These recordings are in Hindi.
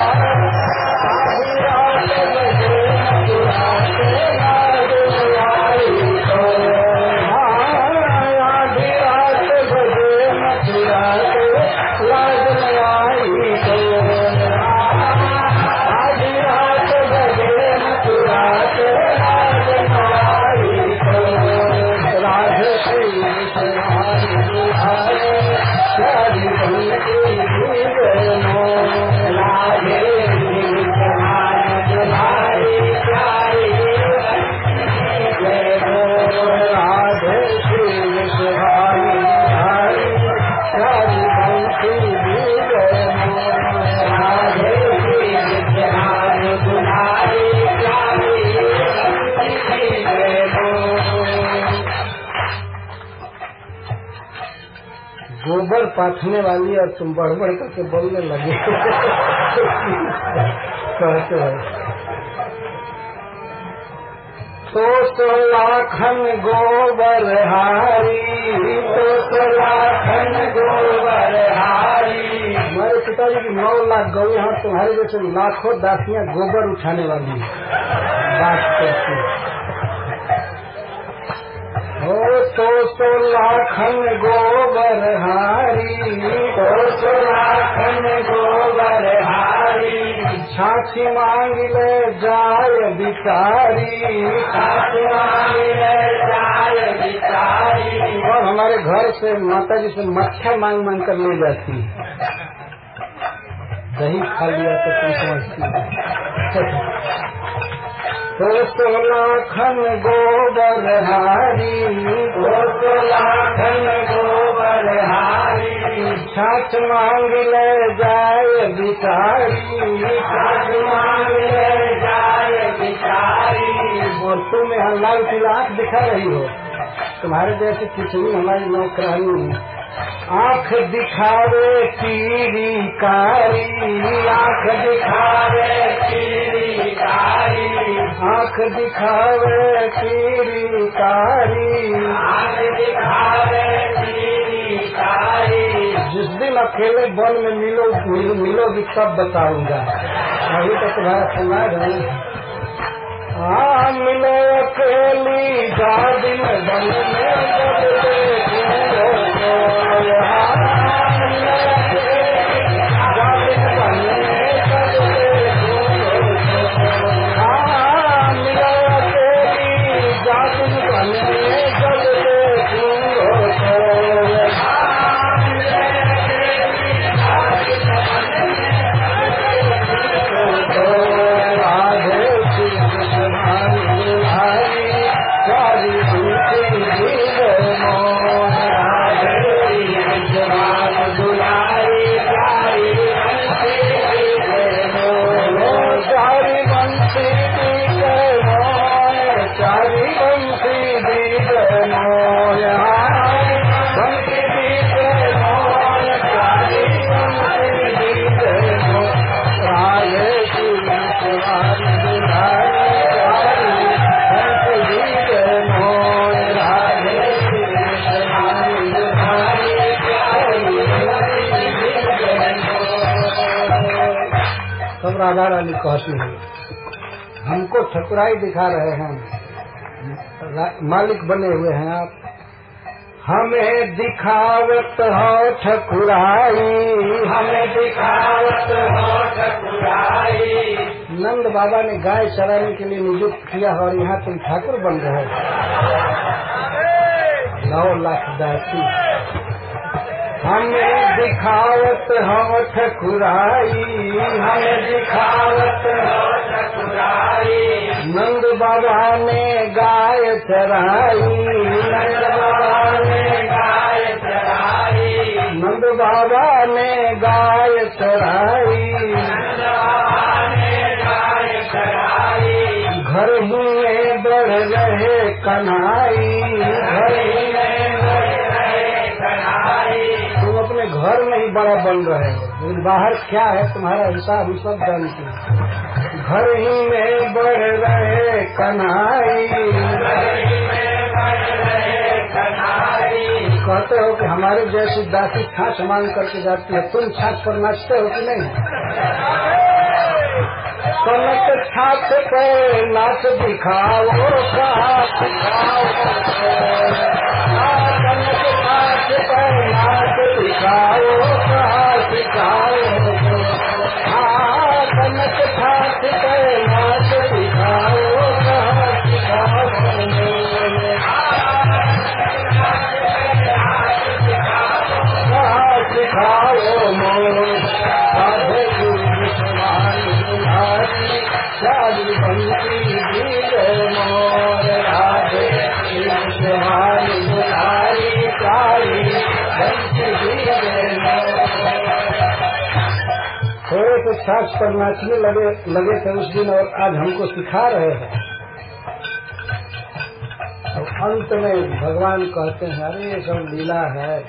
गोबर पाथने वाली और तुम बढ़ बढ़ करके बोलने लगे। कहते हो। तो तो लाखन गोबर हारी तो लाखन गोबर हारी। हमारे पिताजी की नौ लाख गौ यहाँ तुम्हारे जैसे लाखों दासियाँ गोबर उठाने वाली बात करती तो तो लाखन गोबर हारी तो तो लाखन गोबर हारी छाछी मांग ले जाय बिचारी छाछी मांग ले जाय बिचारी और हमारे घर से माता जी से मक्खा मांग मांग कर ले जाती है। दही खा लिया तो तुम समझती तो लाखन गोबर हारी तो लाखन गोबर हारी छाछ मांग ले जाए बिचारी छाछ मांग ले जाए बिचारी और तुम यहाँ लाल तिलाक दिखा रही हो तुम्हारे जैसे खिचड़ी हमारी नौकरानी आँख दिखावे पीरी कारी। आँख दिखावे पीरी कारी आँख दिखावे पीरी कारी आँख दिखावे पीरी जिस दिन अकेले वन में मिलो मिलो मिलोगी तब बताऊँगा। अभी तो तुम्हारा सुना है। हाँ मिलो अकेली। राधा रानी कहती है हमको ठकुराई दिखा रहे हैं। मालिक बने हुए हैं आप। हमें दिखावत हो ठकुराई। हमें दिखावत हो ठकुराई। नंद बाबा ने गाय चराने के लिए नियुक्त किया और यहाँ तुम ठाकुर बन रहे नौ लाख दासी हमें दिखावत हो ठकुराई हमें दिखावत ठकुराई नंद बाबा ने गाय चराई। नंद बाबा ने गाय चराई। नंद बाबा ने गाय चराई। घर ही में बढ़ रहे कनाई घर घर में ही बड़ा बन रहे हो। लेकिन बाहर क्या है, तुम्हारा हिसाब हम सब जानते हैं। घर ही में बढ़ रहे कन्हाई। कहते हो कि हमारे जैसी दासी छाछ मांग करके जाती है, तुम छाछ पर नाचते हो कि नहीं? कनक छात पे नाच दिखाओ, कहा सिखाओ कनक छात पे नाच थोड़े से साक्ष पर नाचने लगे लगे थे उस दिन और आज हमको सिखा रहे हैं। तो अंत में भगवान कहते हैं, अरे, ये सब लीला है।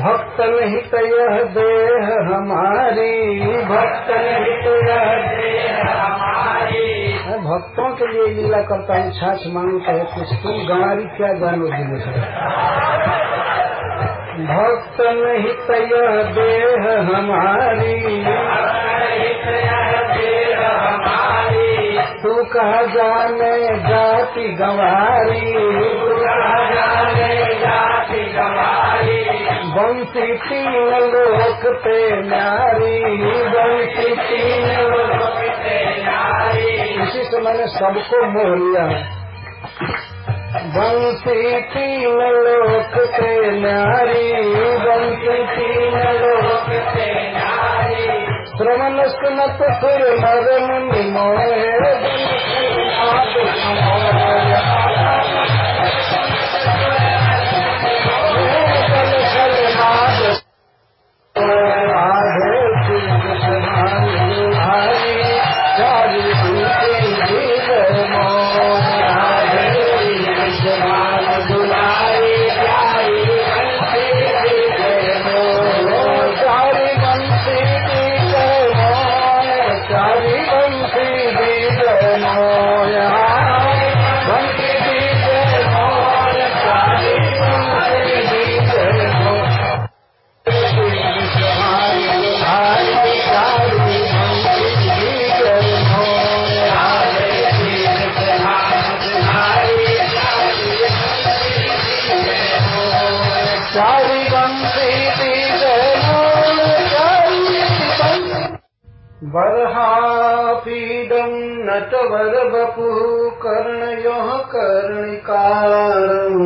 भक्त निहित यह देह हमारी, भक्त निहित यह देह हमारी। भक्तों के लिए लीला करता हूँ, छाछ मांगते है, कुछ तुम गंवारी क्या जानो दिन भक्त निहित यह देह हमारी तू कहा, जाने जाति गंवारी जाने जाति गंवारी। बंसी तीन लोक पे नारी बंसी तीन लोक पे नारी इसी से मैंने सबको मोह लिया। है बंसी तीन लोक पे नारी बंसी तीन लोक पे नारी श्रवण सुनत फिर नर मुनि मोहे बर्हापीडम् नटवर बपुः कर्णयोः कर्णिकारम्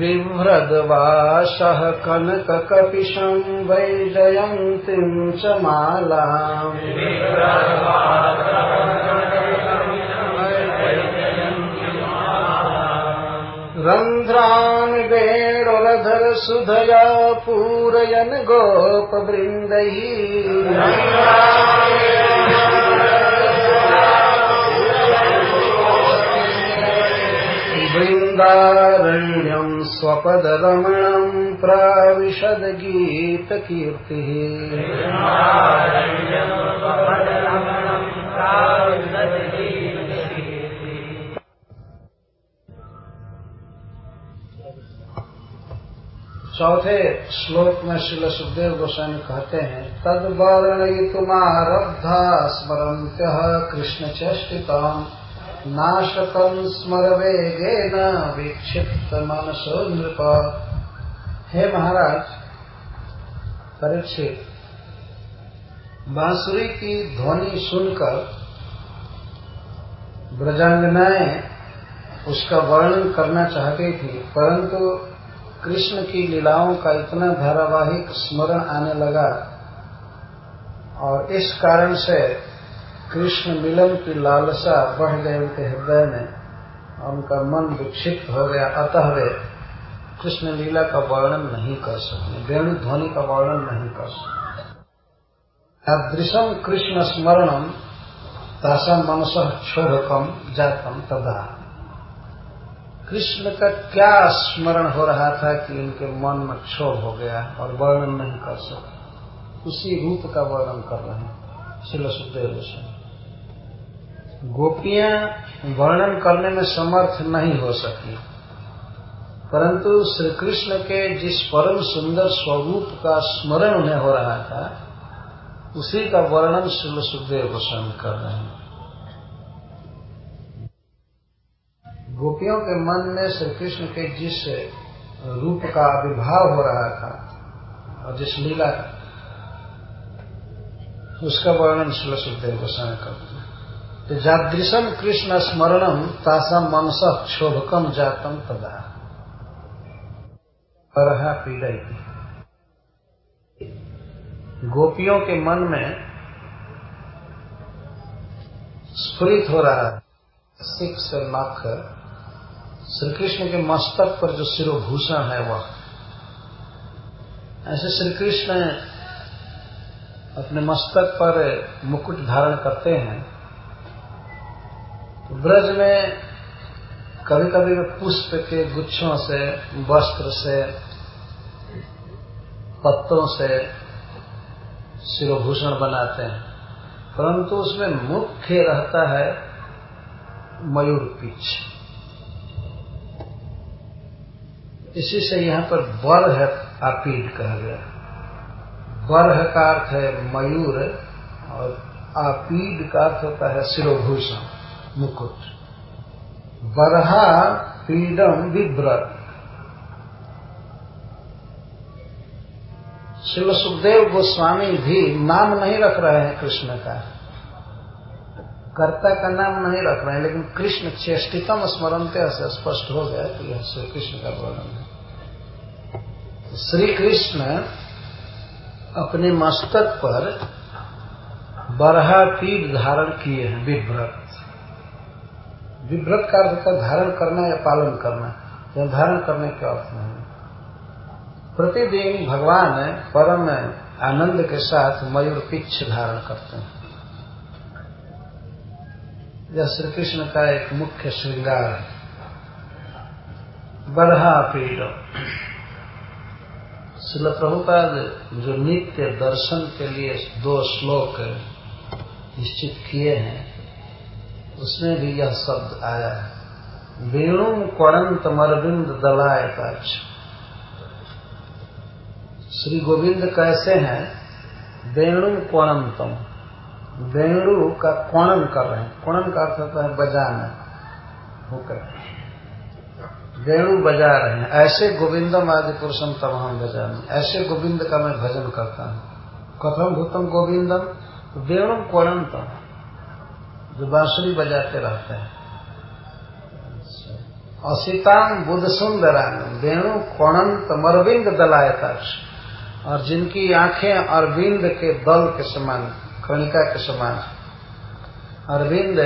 बिभ्रद्वासः कनककपिशम् वैजयन्तीम् च मालाम् रन्ध्रान् वेणुरधर सुधया पूरयन् गोपवृन्दैः वृन्दारण्यम् स्वपदरमणम् प्राविशद गीतकीर्तिः चौथे श्लोक में शिल सुखदेव गोस्वामी कहते हैं तद वर्णयितुमारब्धा स्मरन्त्य कृष्ण चेष्टितम् नाशकं स्मर वेगेन विक्षिप्त मनसो नृप। हे महाराज परीक्षित बांसुरी की ध्वनि सुनकर ब्रजांगनाएँ उसका वर्णन करना चाहती थी, परंतु कृष्ण की लीलाओं का इतना धारावाहिक स्मरण आने लगा और इस कारण से कृष्ण मिलन की लालसा बढ़ गई उनके हृदय में, उनका मन विक्षिप्त हो गया। अतः वे कृष्ण लीला का वर्णन नहीं कर सकते, वेणु ध्वनि का वर्णन नहीं कर सकते। अदृशम कृष्ण स्मरणम तासा मनस क्षोभकम जातम तदा। कृष्ण का क्या स्मरण हो रहा था कि इनके मन में क्षोभ हो गया और वर्णन नहीं कर सके? उसी रूप का वर्णन कर रहे हैं शिल सुखदेव गोपियाँ वर्णन करने में समर्थ नहीं हो सकी। परंतु श्री कृष्ण के जिस परम सुंदर स्वरूप का स्मरण उन्हें हो रहा था, उसी का वर्णन श्री सुखदेव गोस्वामी कर रहे हैं। गोपियों के मन में श्री कृष्ण के जिस रूप का आविर्भाव हो रहा था और जिस लीला उसका वर्णन श्री सुखदेव गोस्वामी करते हैं। तो जादृशम कृष्ण स्मरणम तासा मनस क्षोभकम जातम तदा। पीड़ई गोपियों के मन में स्फुरित हो रहा है। सिख से नख श्री कृष्ण के मस्तक पर जो सिरोभूषण है वह। ऐसे श्री कृष्ण अपने मस्तक पर मुकुट धारण करते हैं। तो ब्रज में कभी कभी वे पुष्प के गुच्छों से, वस्त्र से, पत्तों से शिरोभूषण बनाते हैं। परंतु उसमें मुख्य रहता है मयूर पिच इसी से यहाँ पर बर है आपीड कहा गया। बरह का अर्थ है मयूर और आपीड का अर्थ होता है शिरोभूषण, मुकुट। बरहा पीडम विव्रत शिव सुखदेव गोस्वामी भी नाम नहीं रख रहे हैं कृष्ण का। कर्ता का नाम नहीं रख रहे हैं, लेकिन कृष्ण चेष्टितम स्मरणते से स्पष्ट हो गया कि यह श्री कृष्ण का वर्णन है। श्री कृष्ण अपने मस्तक पर बरहा पीठ धारण किए हैं विव्रत विव्रत का अर्थ का धारण करना या पालन करना। या धारण करने के अर्थ नहीं प्रतिदिन भगवान परम आनंद के साथ मयूर पिच्छ धारण करते हैं। यह श्री कृष्ण का एक मुख्य श्रृंगार है। बरहा पीड़। शिल प्रभुपाद जो नित्य दर्शन के लिए दो श्लोक निश्चित किए हैं, उसमें भी यह शब्द आया है। वेणु कणंत मरविंद दलाय पाक्ष श्री गोविंद कैसे हैं? वेणु कोणंतम वेणु का कोणन कर रहे हैं। कोणन का अर्थ होता है बजाना। होकर। वेणु बजा रहे हैं। ऐसे गोविंदम आदि पुरुषम तमाम बजाने ऐसे गोविंद का मैं भजन करता हूँ। कथम भूतम गोविंदम वेणु कोणंतम जो बांसुरी बजाते रहते हैं। असिताम बुद्ध सुंदरांग वेणु कोणंत मरविंद दलायताक्ष। और जिनकी आँखें अरविंद के दल के समान कणिका के समान। अरविंद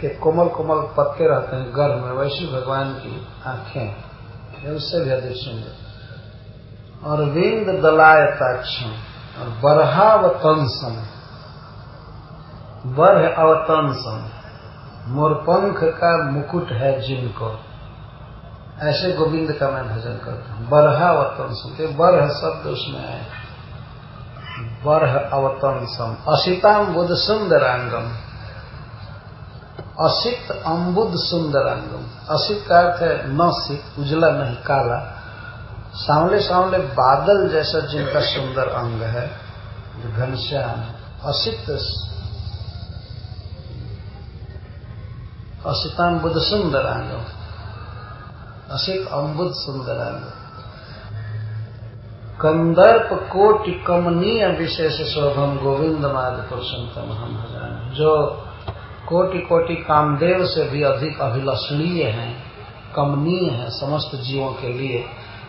के कोमल कोमल पत्ते रहते हैं गर्भ में, वैसी भगवान की आँखें उससे भी अधिक सुंदर। अरविंद दलायताक्षम और बरहावतंसम। बरह अवतंसम मोरपंख का मुकुट है जिनको। ऐसे गोविंद का मैं भजन करता हूँ। बरह अवतन सुनते बरह शब्द उसमें आए बरह अवतन सम असिताम बुद्ध सुंदरांगम। असित अम्बुद सुंदरांगम। असित का अर्थ है न सित उजला नहीं, काला। सामले सामले बादल जैसा जिनका सुंदर अंग है, जो घनश्याम असित असिताम बुद्ध सुंदरांगम। असित अम्बुद सुंदरांग कंदर्प कोटि कमनीय विशेष शोभम गोविंद माद पुरुषोत्तम हम भजान जो कोटि कोटि कामदेव से भी अधिक अभिलषणीय है, कमनीय है समस्त जीवों के लिए,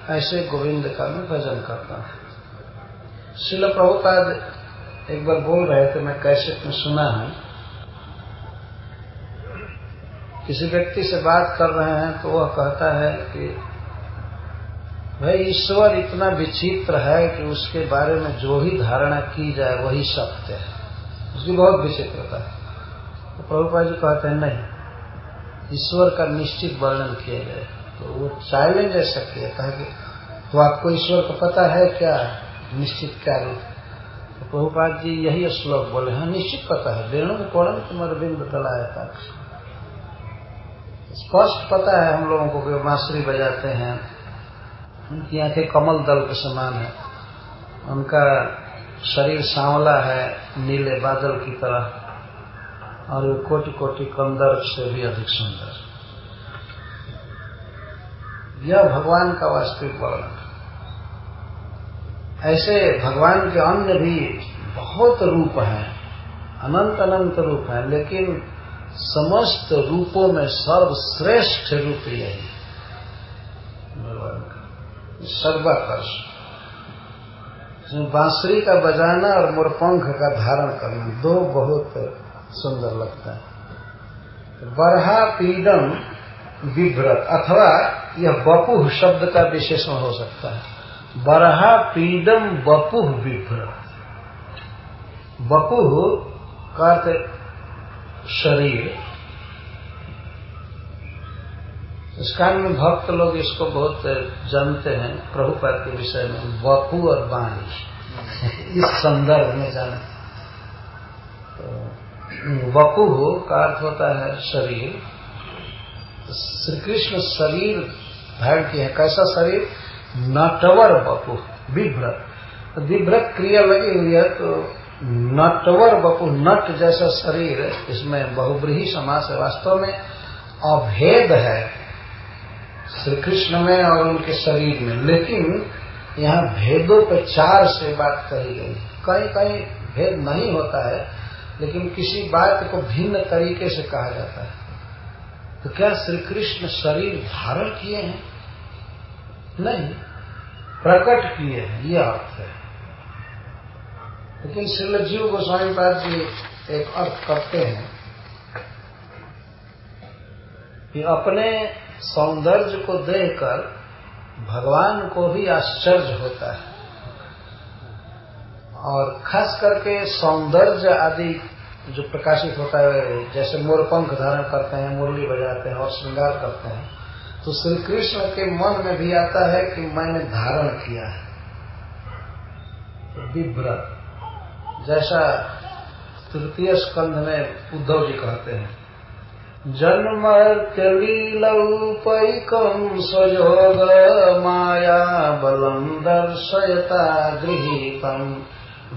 ऐसे गोविंद का मैं भजन करता हूँ। शिल प्रभुपाद एक बार बोल रहे थे, मैं कैसे में सुना है? किसी व्यक्ति से बात कर रहे हैं तो वह कहता है कि भाई, ईश्वर इतना विचित्र है कि उसके बारे में जो ही धारणा की जाए, वही सत्य है। उसकी बहुत विचित्रता है। तो प्रभुपा जी कहते हैं, नहीं, ईश्वर का निश्चित वर्णन किया जाए। तो वो चैलेंज ऐसा किया, कहा कि तो आपको ईश्वर का पता है क्या? निश्चित क्या रूप तो प्रभुपाद जी यही श्लोक बोले हाँ निश्चित पता है। वेणु कोणम तुम्हारे बिंद तलाया था स्पष्ट पता है हम लोगों को कि बजाते हैं। उनकी आँखें कमल दल के समान है। उनका शरीर सांवला है, नीले बादल की तरह, और वे कोटि कोटि कंदर से भी अधिक सुंदर। यह भगवान का वास्तविक वर्णन ऐसे भगवान के अन्य भी बहुत रूप हैं अनंत अनंत रूप हैं, लेकिन समस्त रूपों में सर्वश्रेष्ठ रूप यही भगवान सर्वाकर्ष बांसुरी का बजाना और मोरपंख का धारण करना, दो बहुत सुंदर लगता है। बरहा पीडम विभ्रत अथवा यह बपुह शब्द का विशेषण हो सकता है। बरहा पीडम बपुह विभ्रत बपुह का शरीर इस कारण में भक्त लोग इसको बहुत जानते हैं, प्रभुपाद के विषय में, वपु और वाणी। इस संदर्भ में जाने तो वपु का अर्थ होता है शरीर। श्री कृष्ण शरीर धारण किए हैं। कैसा शरीर? नटवर वपु, विभ्रत। तो विभ्रत क्रिया लगी हुई है तो नटवर बपु नट जैसा शरीर, इसमें बहुब्रीही समास है। वास्तव में अभेद है। श्री कृष्ण में और उनके शरीर में। लेकिन यहाँ भेदों पे चार से बात कही गई। कहीं कहीं भेद नहीं होता है, लेकिन किसी बात को भिन्न तरीके से कहा जाता है। तो क्या श्री कृष्ण शरीर धारण किए हैं? नहीं, प्रकट किए हैं यह अर्थ है। लेकिन श्रील जीव गोस्वामी पाद जी एक अर्थ करते हैं कि अपने सौंदर्य को देखकर भगवान को भी आश्चर्य होता है। और खास करके सौंदर्य आदि जो प्रकाशित होता है, जैसे मोरपंख धारण करते हैं, मुरली बजाते हैं और श्रृंगार करते हैं तो श्री कृष्ण के मन में भी आता है कि मैंने धारण किया है। विभ्रत जैसा तृतीय स्कंध में उद्धव जी कहते हैं जन्मर्त्यलीलौपैकम् स्वयोग माया बलम् दर्शयता गृहीतम्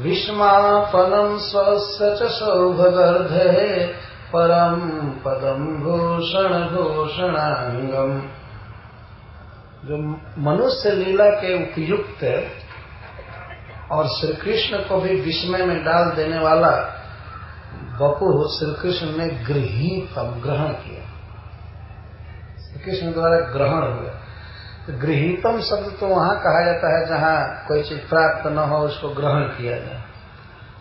विस्मापनम् स्वस्य च सौभगर्धे पदम् भूषण भूषणांगम जो मनुष्य लीला के उपयुक्त और श्री कृष्ण को भी विस्मय में डाल देने वाला बपु श्री कृष्ण ने गृहीतम ग्रहण किया। श्री कृष्ण द्वारा ग्रहण हुआ। तो गृहीतम शब्द तो वहाँ कहा जाता है जहाँ कोई चीज़ प्राप्त न हो, उसको ग्रहण किया जाए।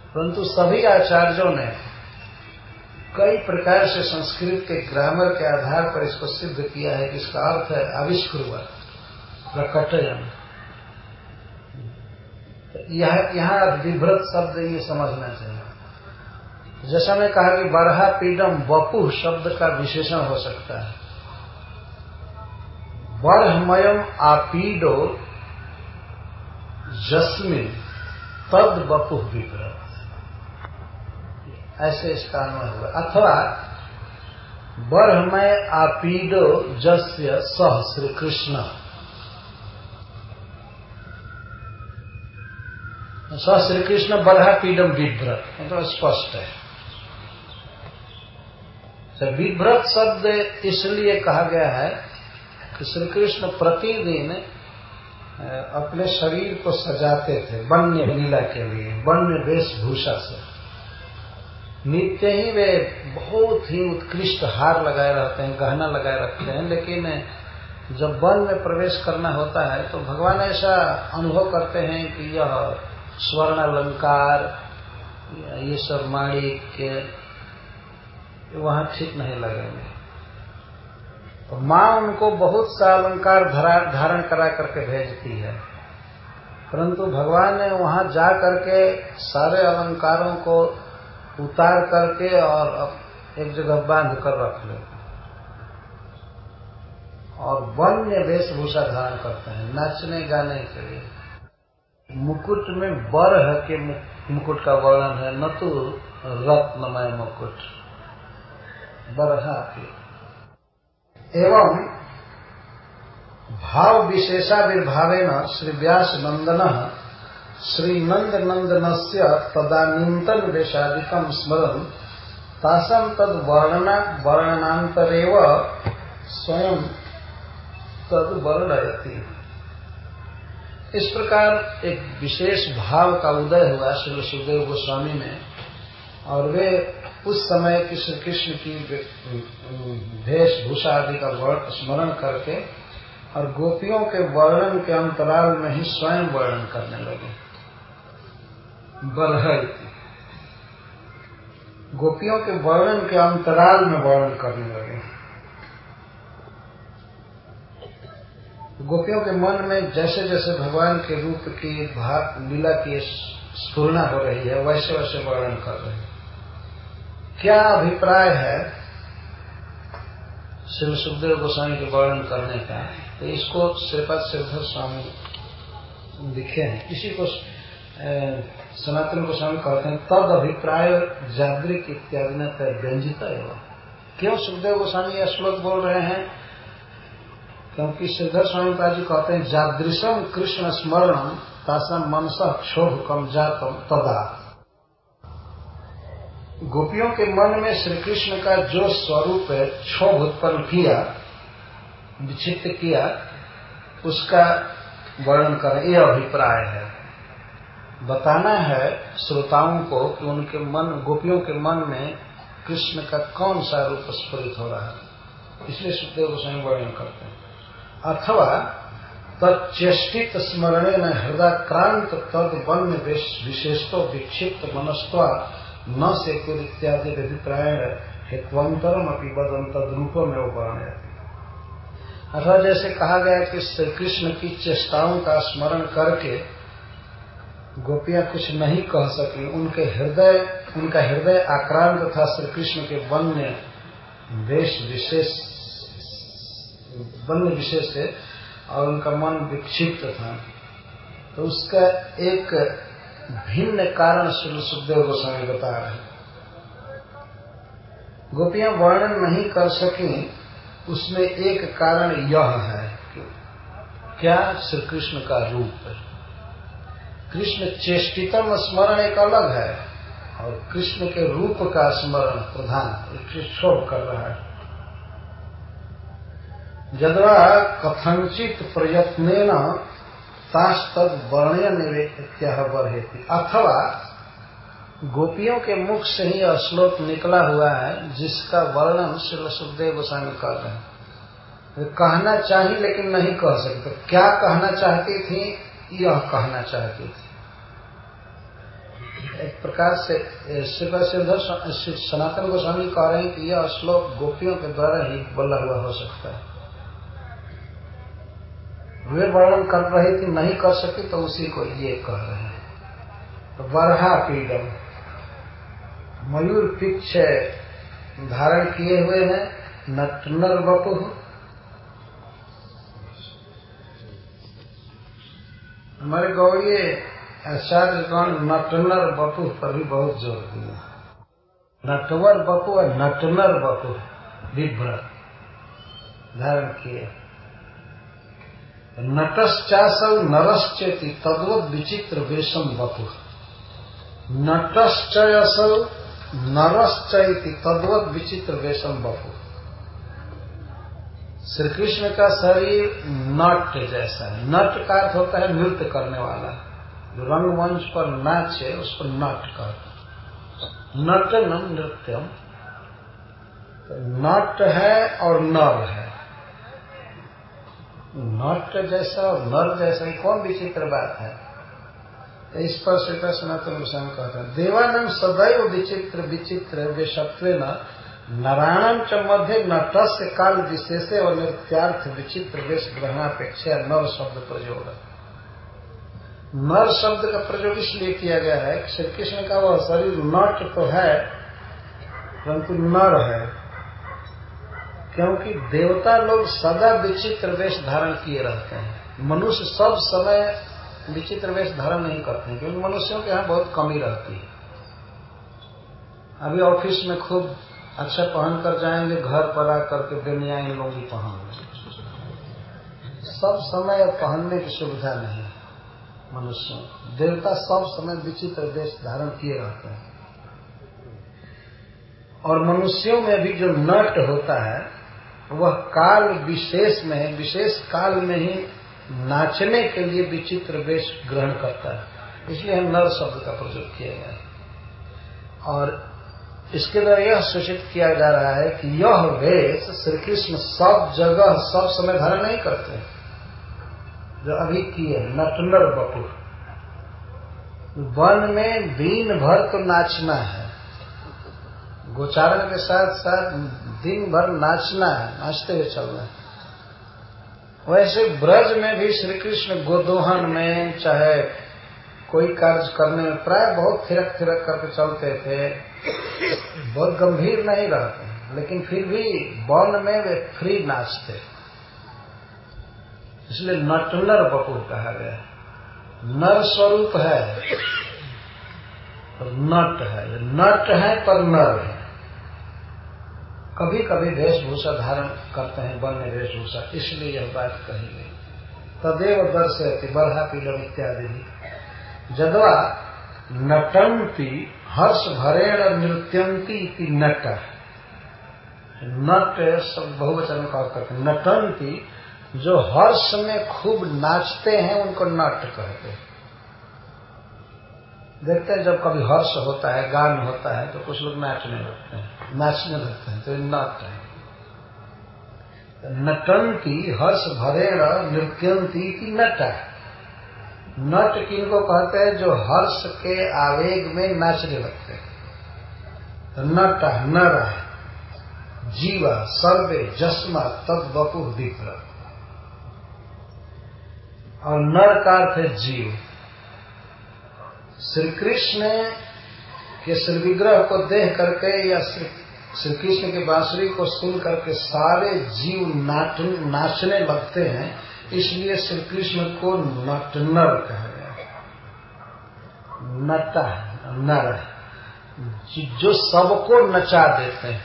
परंतु सभी आचार्यों ने कई प्रकार से संस्कृत के ग्रामर के आधार पर इसको सिद्ध किया है कि इसका अर्थ है आविष्कृत, प्रकटयन। यहाँ विभ्रत शब्द ये समझना चाहिए। जैसा मैं कहा कि बरहा पीडम बपु शब्द का विशेषण हो सकता है। बरहमयम आपीडो जस्मिन तद बपु विभ्रत ऐसे इसका अन्वय हुआ अथवा बरहमय आपीडो जस्य सह श्री कृष्ण। स श्री कृष्ण बधा पीडम विभ्रत मतलब स्पष्ट है। तो विभ्रत शब्द इसलिए कहा गया है कि श्री कृष्ण प्रतिदिन अपने शरीर को सजाते थे, वन्य लीला के लिए, वन्य वेशभूषा से। नित्य ही वे बहुत ही उत्कृष्ट हार लगाए रहते हैं, गहना लगाए रखते हैं, लेकिन, जब वन में प्रवेश करना होता है तो भगवान ऐसा अनुभव करते हैं कि यह स्वर्ण अलंकार ये सब माड़ी के वहाँ ठीक नहीं लगेंगे। तो माँ उनको बहुत सा अलंकार धारण करा करके भेजती है। परंतु भगवान ने वहाँ जा करके सारे अलंकारों को उतार करके और एक जगह बाँध कर रख ले। और वन्य वेशभूषा धारण करते हैं, नाचने गाने के लिए। मुकुट में बरह के मुकुट का वर्णन है, न तो रत्नमय मुकुट। बरहा के एवं भाव विशेषाविर्भाव श्री व्यास नंदन श्री नंद नंदन से तदानीतन वेशादिकम स्मरण तासम तद वर्णना वर्णनांतरेव स्वयं तद वर्णयती इस प्रकार एक विशेष भाव का उदय हुआ श्री सुखदेव गोस्वामी में और वे उस समय की श्री कृष्ण की वेशभूषा आदि का स्मरण करके और गोपियों के वर्णन के अंतराल में ही स्वयं वर्णन करने लगे। बरह गोपियों के वर्णन के अंतराल में वर्णन करने लगे। गोपियों के मन में जैसे जैसे भगवान के रूप की भाग लीला की स्फूर्णा हो रही है वैसे वैसे वर्णन कर रहे हैं। क्या अभिप्राय है श्री सुखदेव गोस्वामी के वर्णन करने का? तो इसको श्रीपद श्रीधर स्वामी लिखे हैं। इसी को सनातन गोस्वामी कहते हैं, तद अभिप्राय जागृत इत्यादि ने व्यंजित एवं। क्यों सुखदेव गोस्वामी यह श्लोक बोल रहे हैं? क्योंकि श्रीधर स्वामी जी कहते हैं जादृशम कृष्ण स्मरण तासम मनस क्षोभ कम जातम तदा। गोपियों के मन में श्री कृष्ण का जो स्वरूप है, क्षोभ उत्पन्न किया विक्षिप्त किया, उसका वर्णन कर, ये अभिप्राय है। बताना है श्रोताओं को कि उनके मन, गोपियों के मन में कृष्ण का कौन सा रूप स्फुरित हो रहा है। इसलिए सुखदेव गोस्वामी वर्णन करते हैं। अथवा तत्चेष्टित स्मरणे न हृदय क्रांत तद वन विशेषतो विक्षिप्त मनस्वा न सेकुर इत्यादि अभिप्रायण हेत्वंतरम अपनी बदंत रूप में वो अथवा जैसे कहा गया कि श्री कृष्ण की चेष्टाओं का स्मरण करके गोपियाँ कुछ नहीं कह सकी, उनके हृदय, उनका हृदय आक्रांत था श्री कृष्ण के वन्य वेश विशेष, वन्य विशेष से, और उनका मन विक्षिप्त था। तो उसका एक भिन्न कारण सुखदेव गोस्वामी बता रहे गोपियाँ वर्णन नहीं कर सकी, उसमें एक कारण यह है क्या श्री कृष्ण का रूप कृष्ण चेष्टितम स्मरण एक अलग है, और कृष्ण के रूप का स्मरण प्रधान शोभ कर रहा है। जदवा कथनचित प्रयत्न तास्तद वर्ण्य निवेत्या बढ़ेती अथवा गोपियों के मुख से ही श्लोक निकला हुआ है, जिसका वर्णन श्री सुखदेव गोस्वामी कर रहे हैं कहना चाहिए लेकिन नहीं कह सकते। क्या कहना चाहती थी? यह कहना चाहती थी। एक प्रकार से सनातन गोस्वामी कह रहे हैं कि यह श्लोक गोपियों के द्वारा ही बोला हुआ हो सकता है। वे वर्णन कर रही थी नहीं कर सकी तो उसी को ये कह रहे हैं। तो बरहा पीडम, मयूर पिक्ष धारण किए हुए हैं नटनर बपु हमारे आचार्य गण नटनर बपु पर भी बहुत ज़ोर दिया नटवर बपु और नटनर बपु विभ्र धारण किए। नटश्चासौ नरश्चेति तद्वत विचित्र वेशम वपु। नटश्चयसौ नरश्चैति तद्वत विचित्र वेशम वपु। श्री कृष्ण का शरीर नट जैसा है। नट का अर्थ होता है नृत्य करने वाला। जो रंगमंच पर नाच है, उस पर नट का नटनम नृत्यम नट है और नर है। नट जैसा और नर जैसा कौन विचित्र बात है? तो इस पर श्री सनातन गोस्वामी कहते हैं देवानंद सदैव विचित्र विचित्र वे सत्व न। नारायण च मध्य नटस काल विशेष और नृत्यार्थ विचित्र वेश ग्रहणापेक्षा नर शब्द प्रयोग नर शब्द का प्रयोग इसलिए किया गया है श्री कृष्ण का वह शरीर नट तो है, परंतु नर है। क्योंकि देवता लोग सदा विचित्र वेश धारण किए रहते हैं। मनुष्य सब समय विचित्र वेश धारण नहीं करते हैं, क्योंकि मनुष्यों के यहाँ बहुत कमी रहती है। अभी ऑफ़िस में खूब अच्छा पहन कर जाएँगे, घर पर आकर के दुनिया इन लोग भी पहन सब समय पहनने की सुविधा नहीं है मनुष्यों देवता सब समय विचित्र देश धारण किए रहते हैं। और मनुष्यों में भी जो नट होता है वह काल विशेष में है विशेष काल में ही नाचने के लिए विचित्र वेश ग्रहण करता है। इसलिए हम नर शब्द का प्रयोग किया गया और इसके द्वारा यह सूचित किया जा रहा है कि यह वेश श्री कृष्ण सब जगह, सब समय धारण नहीं करते। जो अभी किए नटनर बपुर। वन में दिन भर तो नाचना है। गोचारण के साथ साथ दिन भर नाचना है, नाचते हुए चलना है। वैसे ब्रज में भी श्री कृष्ण गोदोहन में चाहे कोई कार्य करने में प्राय बहुत थिरक थिरक करके चलते थे, बहुत गंभीर नहीं रहते लेकिन फिर भी वन में वे फ्री नाचते इसलिए नटनर बपुर कहा गया नर स्वरूप है नट है। नट है पर नर है। कभी कभी वेशभूषा धारण करते हैं वन्य वेशभूषा, इसलिए यह बात कही गई। तदेव दर्शयति, बरहा, पीलम इत्यादि। जदवा नटंती, हर्ष भरेण नृत्यंती की नट। नट सब बहुवचन कहा करते नटंती, जो हर्ष में खूब नाचते हैं, उनको नट कहते हैं। देखते हैं, जब कभी हर्ष होता है, गान होता है तो कुछ लोग नाचने लगते हैं। नाचने लगते हैं तो ये नट है नटंती हर्ष भरेण नृत्यंती की नट है नट किनको कहते हैं जो हर्ष के आवेग में नाचने लगते हैं तो नट नर है जीवा सर्वे जस्मा तद बपु दिग्र और नर का अर्थ है जीव श्री कृष्ण के श्री विग्रह को देख करके या श्री कृष्ण के बांसुरी को सुन करके सारे जीव नाच नाचने लगते हैं, इसलिए श्री कृष्ण को नटनर कहा गया नटा नर जो सबको नचा देते हैं।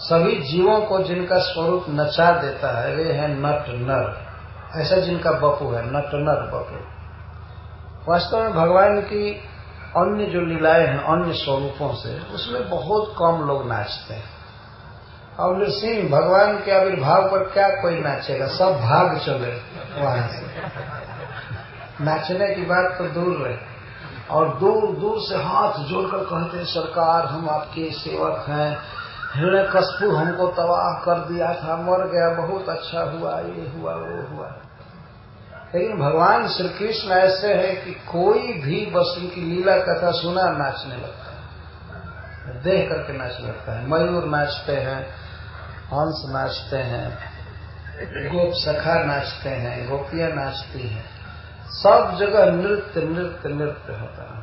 सभी जीवों को जिनका स्वरूप नचा देता है, वे है नट नर ऐसा जिनका बपू है नट नर बपू। वास्तव में भगवान की अन्य जो लीलाएँ हैं, अन्य स्वरूपों से, उसमें बहुत कम लोग नाचते हैं। और नृसिंह भगवान के आविर्भाव पर क्या कोई नाचेगा? सब भाग चले वहाँ से। नाचने की बात तो दूर रहे। और दूर दूर से हाथ जोड़कर कहते हैं, सरकार, हम आपके सेवक हैं। हृदय कस्पू हमको तबाह कर दिया था, मर गया, बहुत अच्छा हुआ, ये हुआ, वो हुआ। लेकिन भगवान श्री कृष्ण ऐसे है कि कोई भी बस उनकी लीला कथा सुना नाचने लगता है। देख करके नाचने लगता है। मयूर नाचते हैं, हंस नाचते हैं, गोप सखा नाचते हैं, गोपियाँ नाचती हैं। सब जगह नृत्य नृत्य नृत्य होता है।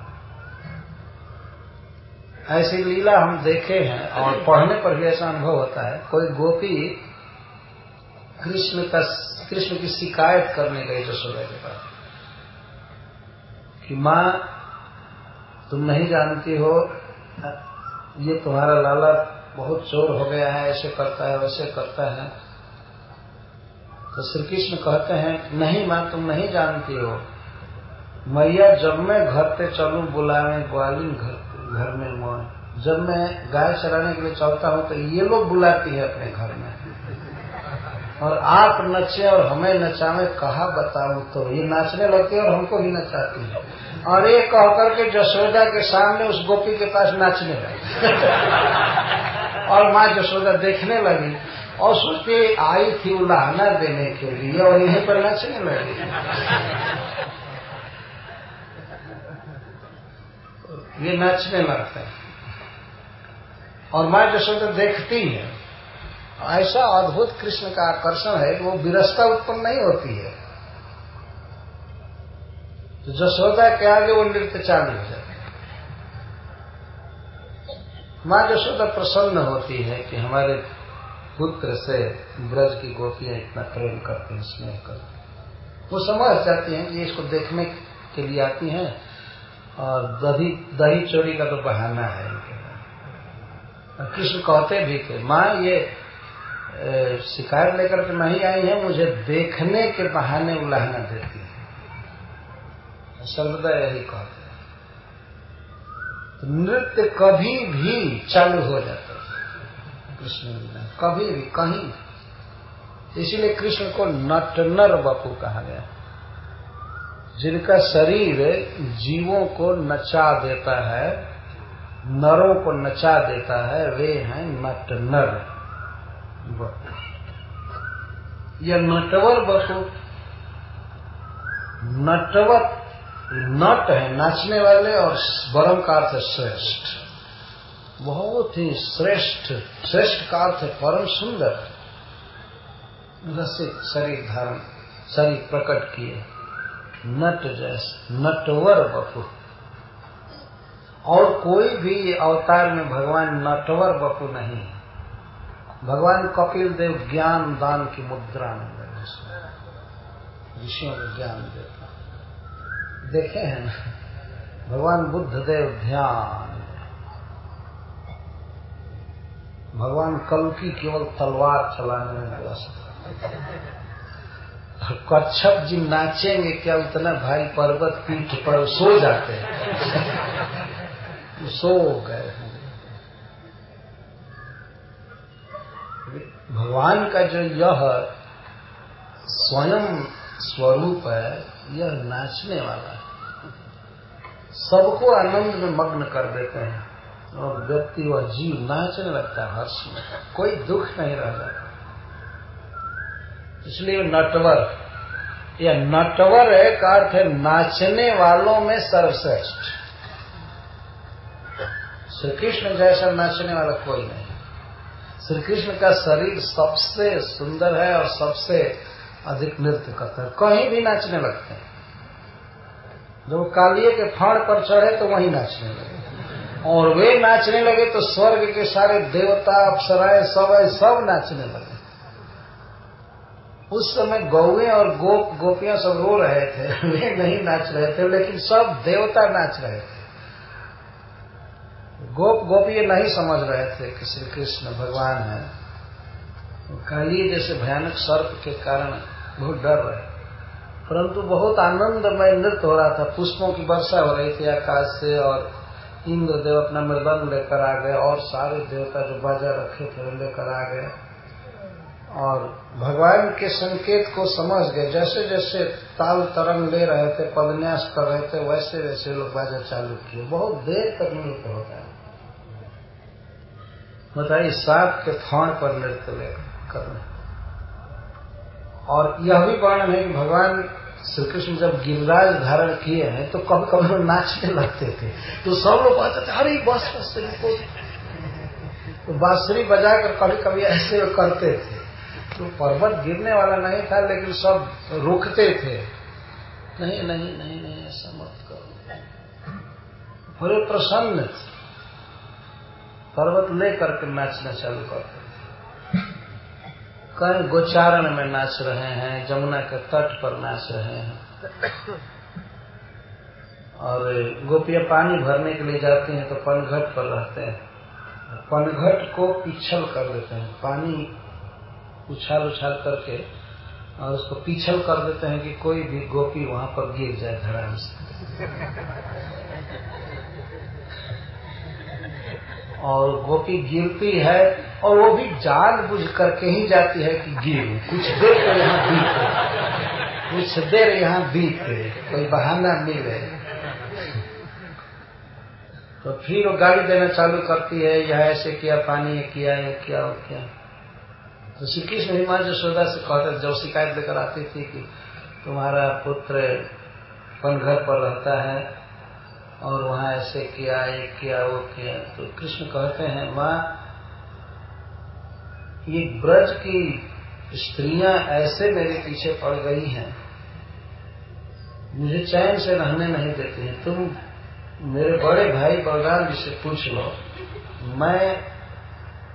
ऐसी लीला हम देखे हैं और पढ़ने पर भी ऐसा अनुभव होता है। कोई गोपी कृष्ण का, कृष्ण की शिकायत करने गए जशोदा के पास कि माँ, तुम नहीं जानती हो, ये तुम्हारा लाला बहुत चोर हो गया है, ऐसे करता है, वैसे करता है। तो श्री कृष्ण कहते हैं, नहीं माँ, तुम नहीं जानती हो। मैया, जब मैं घर पे चलू, बुलावे, ग्वालिन घर घर में मोह जब मैं गाय चराने के लिए चलता हूँ तो ये लोग बुलाती है अपने घर में। और आप नचे और हमें नचावे, कहा बताऊ तो? ये नाचने लगती है और हमको भी नचाती है। और ये कह करके जसोदा के सामने उस गोपी के पास नाचने लगी। और माँ जसोदा देखने लगी, और सोचते आई थी उलाहना देने के लिए और यहीं पर नाचने लगी। ये नाचने लगता है। और माँ जसोदा देखती है ऐसा अद्भुत कृष्ण का आकर्षण है कि वो विरसता उत्पन्न नहीं होती है। तो जसोदा के आगे वो नृत्य चालू हो जाता माँ जसोदा प्रसन्न होती है कि हमारे पुत्र से ब्रज की गोपियाँ इतना प्रेम करती हैं, स्नेह करती हैं। वो समझ जाती हैं कि इसको देखने के लिए आती हैं और दही दही चोरी का तो बहाना है इनके कृष्ण कहते भी थे, माँ, ये शिकायत लेकर के नहीं आई है, मुझे देखने के बहाने उलाहना देती है। सर्वदा यही कहते हैं। तो नृत्य कभी भी चालू हो जाता है। कृष्ण कभी भी, कहीं इसीलिए कृष्ण को नटनर बपू कहा गया। जिनका शरीर जीवों को नचा देता है, नरों को नचा देता है, वे हैं नटनर। यह नटवर बसु। नटवत नट है, नाचने वाले और बरम का अर्थ श्रेष्ठ। बहुत ही श्रेष्ठ श्रेष्ठ का अर्थ है परम सुंदर। रसिक शरीर धारण, शरीर प्रकट किए। नट जैसे, नटवर बपू और कोई भी अवतार में भगवान नटवर बपू नहीं है। भगवान कपिल देव ज्ञान दान की मुद्रा में ऋषियों को ज्ञान देता। देखे हैं ना? भगवान बुद्ध देव ध्यान। भगवान कल की केवल तलवार चलाने में व्यस्त कच्छप जी नाचेंगे, क्या उतना भाई पर्वत पीठ पर सो जाते हैं? सो गए भगवान का जो यह स्वयं स्वरूप है, यह नाचने वाला है। सबको आनंद में मग्न कर देते हैं और व्यक्ति वह जीव नाचने लगता है हर्ष में। कोई दुख नहीं रह जाता। इसलिए नटवर यह नटवर है का अर्थ है नाचने वालों में सर्वश्रेष्ठ। श्री कृष्ण जैसा नाचने वाला कोई नहीं। श्री कृष्ण का शरीर सबसे सुंदर है और सबसे अधिक नृत्य करता है। कहीं भी नाचने लगते हैं। जब कालिए के फाड़ पर चढ़े तो वहीं नाचने लगे। और वे नाचने लगे तो स्वर्ग के सारे देवता, अप्सराएँ, सब आए सब नाचने लगे। उस समय गौए और गोप, गोपियाँ सब रो रहे थे। वे नहीं नाच रहे थे, लेकिन सब देवता नाच रहे थे। गोप गोपी ये नहीं समझ रहे थे कि श्री कृष्ण भगवान है। काली जैसे भयानक सर्प के कारण बहुत डर रहे। परंतु बहुत आनंदमय नृत्य हो रहा था। पुष्पों की वर्षा हो रही थी आकाश से और इंद्र देव अपना मृदंग लेकर आ गए और सारे देवता जो बाजा रखे थे लेकर आ गए। और भगवान के संकेत को समझ गए। जैसे जैसे ताल तरंग ले रहे थे, पदन्यास कर रहे थे, वैसे वैसे लोग बाजा चालू किए। बहुत देर तक नृत्य होता है। बताइए सांप के थान पर नृत्य करना और यह भी वर्णन है कि भगवान श्री कृष्ण जब गिरिराज धारण किए हैं तो कभी कभी वो नाचने लगते थे। तो सब लोग कहते थे, अरे बस बस को तो बांसुरी बजाकर कभी कभी ऐसे करते थे। तो पर्वत गिरने वाला नहीं था, लेकिन सब रोकते थे। नहीं नहीं नहीं नहीं, ऐसा मत करो। बड़े प्रसन्न थे। पर्वत ले करके नाचना चालू करते कहीं गोचारण में नाच रहे हैं, जमुना के तट पर नाच रहे हैं। और गोपियाँ पानी भरने के लिए जाती हैं तो पनघट पर रहते हैं। पनघट को पिछल कर देते हैं। पानी उछाल उछाल करके और उसको पिछल कर देते हैं कि कोई भी गोपी वहाँ पर गिर जाए धड़ाम से। और गोपी गिरती है और वो भी जान बुझ करके ही जाती है कि गिर, कुछ देर तो यहाँ बीते। कुछ देर यहाँ बीते, कोई बहाना मिले। तो फिर वो गाली देना चालू करती है, यह ऐसे किया, पानी ये किया ये किया, वो किया। तो श्री कृष्ण हिमा जसोदा से कहते जब शिकायत लेकर आती थी कि तुम्हारा पुत्र पनघर पर रहता है और वहाँ ऐसे किया, ये किया, वो किया। तो कृष्ण कहते हैं, माँ, ये ब्रज की स्त्रियाँ ऐसे मेरे पीछे पड़ गई हैं। मुझे चैन से रहने नहीं देती हैं। तुम मेरे बड़े भाई बलराम जी से पूछ लो। मैं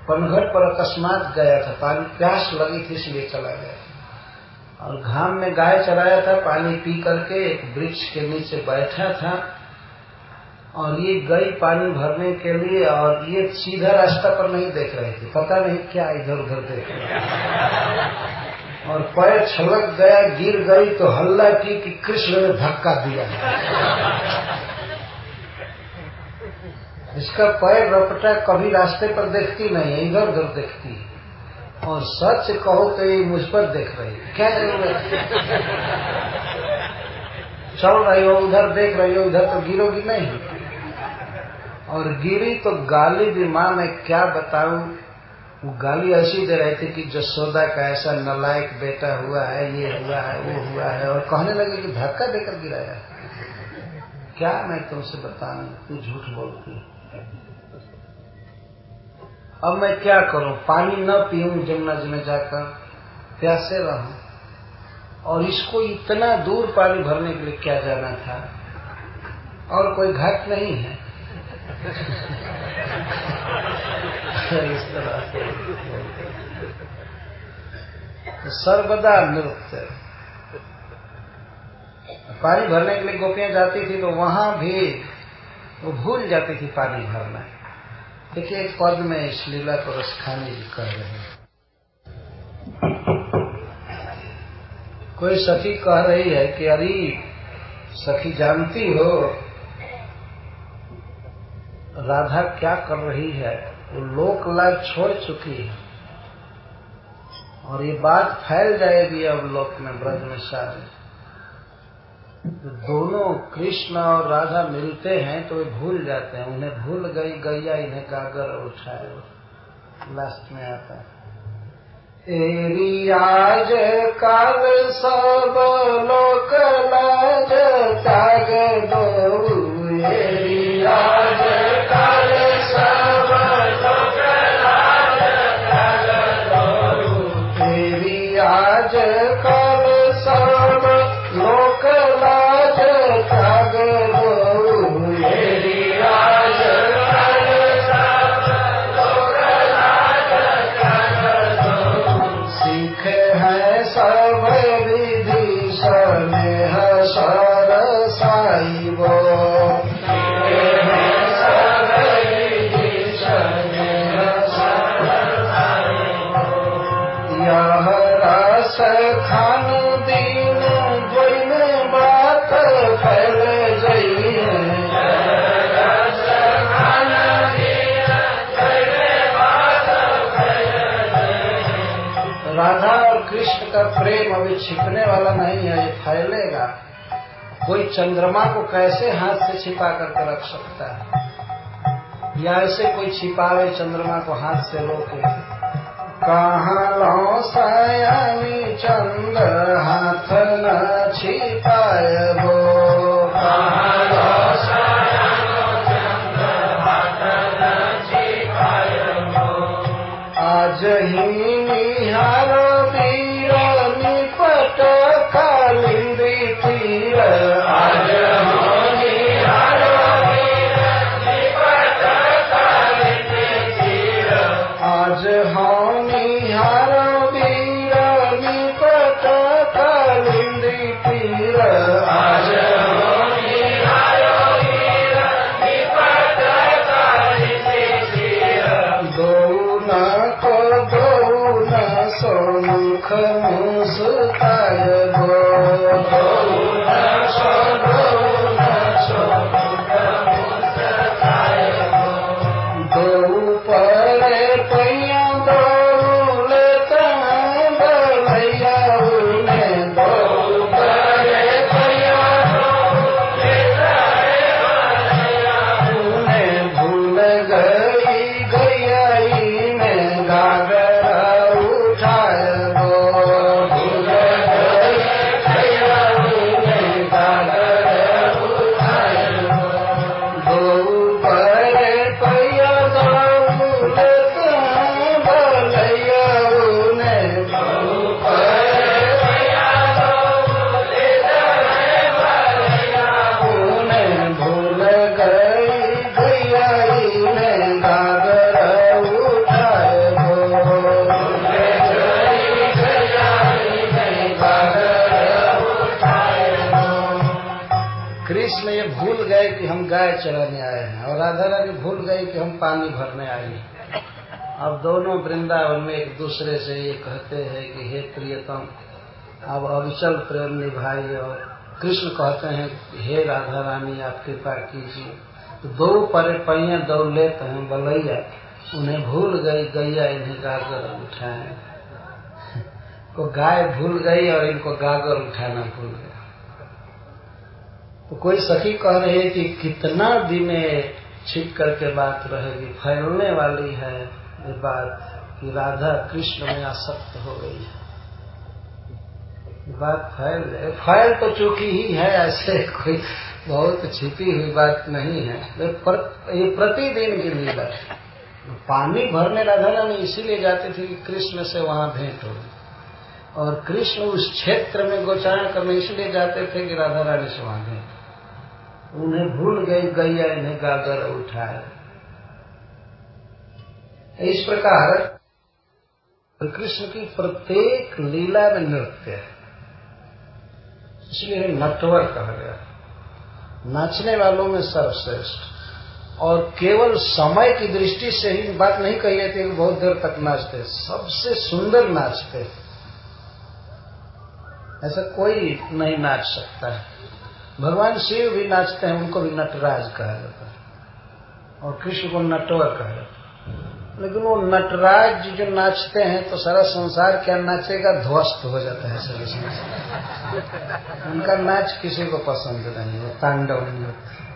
पनघट पर अकस्मात गया था, पानी प्यास लगी थी, इसलिए चला गया और घाम में गाय चलाया था, पानी पी करके एक वृक्ष के नीचे बैठा था। और ये गई पानी भरने के लिए और ये सीधा रास्ता पर नहीं देख रहे थे। पता नहीं क्या इधर उधर देख रहे और पैर छलक गया, गिर गई तो हल्ला की कि कृष्ण ने धक्का दिया। इसका पैर रपटा कभी रास्ते पर देखती नहीं है इधर उधर देखती। है और सच कहो तो ये मुझ पर देख रही क्या ज़रूरत चल रही हो, उधर देख रही हो इधर तो गिरोगी नहीं। और गिरी तो गाली भी, माँ, मैं क्या बताऊँ? वो गाली ऐसी दे रहे थे कि जसोदा का ऐसा नलायक बेटा हुआ है, ये हुआ है, वो हुआ है, और कहने लगे कि धक्का देकर गिराया क्या मैं तुमसे बताऊँ? तू झूठ बोलती। अब मैं क्या करूँ? पानी न पीऊं जमुना जी में जाकर, प्यासे रहूँ। और इसको इतना दूर पानी भरने के लिए क्या जाना था? और कोई घाट नहीं है। इस तरह से सर्वदा नृत्य पानी भरने के लिए गोपियाँ जाती थी तो वहाँ भी वो भूल जाती थी पानी भरना। देखिए, एक पद में इस लीला को रसखानी जी कह रहे हैं। कोई सखी कह रही है कि अरे, सखी जानती हो राधा क्या कर रही है? वो लोक लाभ छोड़ चुकी है। और ये बात फैल जाएगी अब लोक में ब्रज में सारे तो दोनों कृष्ण और राधा मिलते हैं तो वे भूल जाते हैं। उन्हें भूल गई गैया, इन्हें कागर उठाए लास्ट में आता है। एरी आज काल सब लोक लाज त्याग दो। एरी आज प्रेम अभी छिपने वाला नहीं है, ये फैलेगा। कोई चंद्रमा को कैसे हाथ से छिपा करके रख सकता है? या ऐसे कोई छिपावे चंद्रमा को हाथ से रोके? कहाँ लो सयानी चंद्र हाथ न छिपाए वो? आज ही पानी भरने आई। अब दोनों वृंदावन में एक दूसरे से ये कहते हैं कि, हे प्रियतम अब अविचल प्रेम निभाई और कृष्ण कहते हैं, हे राधा रानी आप कृपा कीजिए। तो दो परे पहिया दौड़ लेते हैं, बलैया, उन्हें भूल गई, गैया इन्हें गागर उठाए। को गाय भूल गई और इनको गागर उठाना भूल गया। तो कोई सखी कह रहे कि कितना दिने छिप करके बात रहेगी। फैलने वाली है ये बात कि राधा कृष्ण में आसक्त हो गई है। बात फैल फैल तो चूकी ही है, ऐसे कोई बहुत छिपी हुई बात नहीं है। ये प्रतिदिन की लीला है। पानी भरने राधा रानी इसीलिए जाते थे कि कृष्ण से वहाँ भेंट हो। और कृष्ण उस क्षेत्र में गोचारण करने इसलिए जाते थे कि राधा रानी से वहाँ भेंट उन्हें भूल गई गैया इन्हें गागर उठाए। इस प्रकार कृष्ण की प्रत्येक लीला में नृत्य है। इसलिए नटवर कहा गया नाचने वालों में सर्वश्रेष्ठ। और केवल समय की दृष्टि से ही बात नहीं कही जाती कि बहुत देर तक नाचते सबसे सुंदर नाचते ऐसा कोई नहीं नाच सकता है। भगवान शिव भी नाचते हैं, उनको भी नटराज कहा जाता है। और कृष्ण को नटवर कहा जाता है। लेकिन वो नटराज जो नाचते हैं तो सारा संसार क्या नाचेगा? ध्वस्त हो जाता है सभी संसार। उनका नाच किसी को पसंद नहीं है, तांडव नृत्य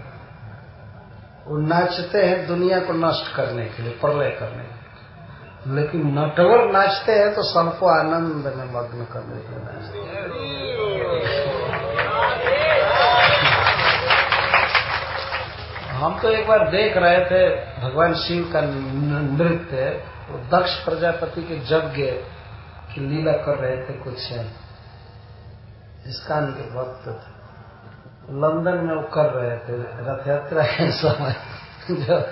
वो नाचते हैं दुनिया को नष्ट करने के लिए, प्रलय करने के लिए। लेकिन नटवर नाचते हैं तो सबको आनंद में मग्न करने के लिए हम तो एक बार देख रहे थे, भगवान शिव का नृत्य, वो दक्ष प्रजापति के यज्ञ की लीला कर रहे थे कुछ इसकान के भक्त थे। लंदन में वो कर रहे थे रथ यात्रा के समय। जब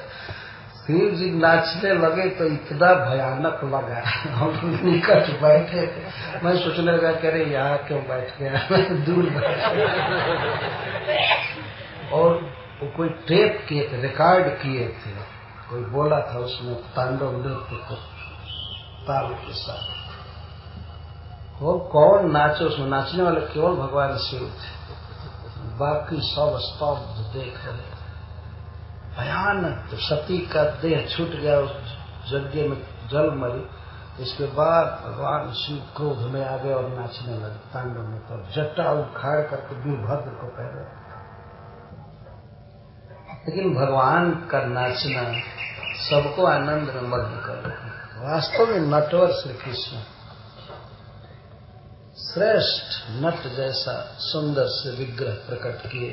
शिव जी नाचने लगे तो इतना भयानक लगा। हम निकट बैठे थे। मैं सोचने लगा कह रहे यहाँ क्यों बैठ गया? दूर बैठ और वो कोई टेप किए थे रिकॉर्ड किए थे। कोई बोला था उसमें, तांडव नृत्य को, ताल के साथ। वो कौन नाचे, उसमें नाचने वाले केवल भगवान शिव थे। बाकी सब स्तब्ध देख रहे भयानक तो सती का देह छूट गया उस यज्ञ में, जल मरी। इसके बाद भगवान शिव क्रोध में आ गए और नाचने लगे, तांडव में। तो जट्टा उखाड़ करके वीरभद्र को कह रहे लेकिन भगवान का नाचना सबको आनंद में मग्न कर रहे हैं। वास्तव में नटवर श्री कृष्ण श्रेष्ठ नट जैसा सुंदर से विग्रह प्रकट किए।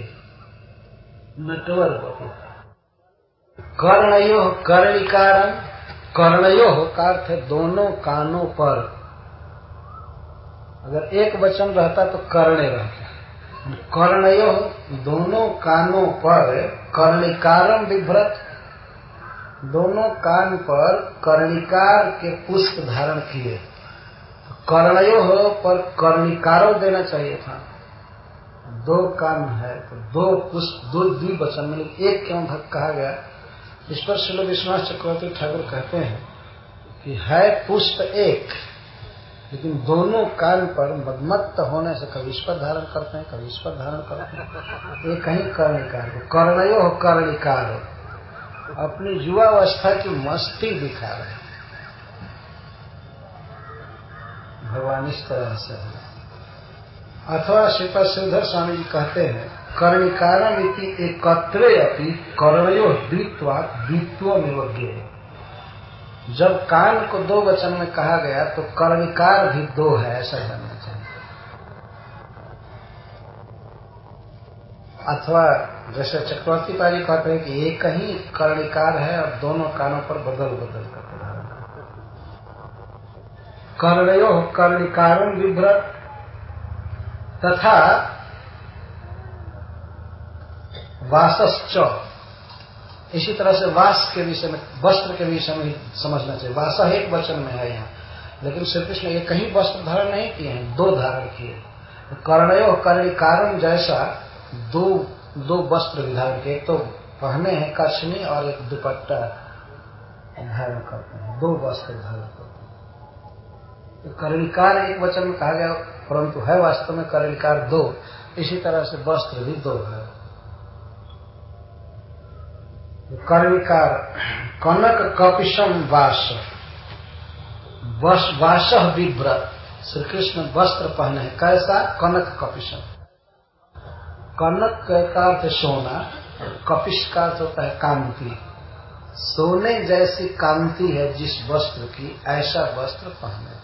नटवर बहु कर्णयो कर्णिकारम कर्णयो का अर्थ दोनों कानों पर। अगर एक वचन रहता तो कर्णे रहता। कर्णयो, दोनों कानों पर कर्णिकारम विभ्रत दोनों कान पर कर्णिकार के पुष्प धारण किए। कर्णयो हो पर कर्णिकारो देना चाहिए था। दो कान है तो दो पुष्प, दो द्विवचन में एक क्यों भक्त कहा गया। इस पर शिल विश्वास चक्रवर्ती ठाकुर कहते हैं कि है पुष्प एक लेकिन दोनों कान पर मदमत्त होने से कभी पर धारण करते हैं, कभी पर धारण करते हैं। ये कहीं कर्णिकार हो। कर्णयो हो कर्णिकार हो। अपनी युवावस्था की मस्ती दिखा रहे भगवान इस तरह से है। अथवा श्रीपद श्रीधर स्वामी जी कहते हैं कर्णिकारम इति एकत्रे अपनी कर्णयो द्वित्वा द्वित्व निवज्ञ जब कान को दो वचन में कहा गया तो कर्णिकार भी दो है, ऐसा जानना चाहिए। अथवा जैसे चक्रवर्ती पाजी कहते हैं कि एक ही कर्णिकार है और दोनों कानों पर बदल बदल कर कर्णयो कर्णिकारों विभ्रत तथा वासश्च इसी तरह से वास के विषय में, वस्त्र के विषय में समझना चाहिए। वासा एक वचन में है यहाँ। लेकिन श्री कृष्ण ये कहीं वस्त्र धारण नहीं किए हैं, दो धारण किए। कर्णयो कर्णिकारम जैसा दो दो वस्त्र विधान के एक तो पहने हैं कशनी और एक दुपट्टा धारण करते हैं, दो वस्त्र धारण करते हैं। तो करणिकार एक वचन में कहा गया, परंतु है वास्तव में करणिकार दो। इसी तरह से वस्त्र भी दो है। कर्णिकार कनक कपिशम वास। वास विव्रत श्री कृष्ण वस्त्र पहने कैसा? कनक कपिशम कनक का अर्थ सोना कपिश का अर्थ होता है कांति। सोने जैसी कांति है जिस वस्त्र की, ऐसा वस्त्र पहने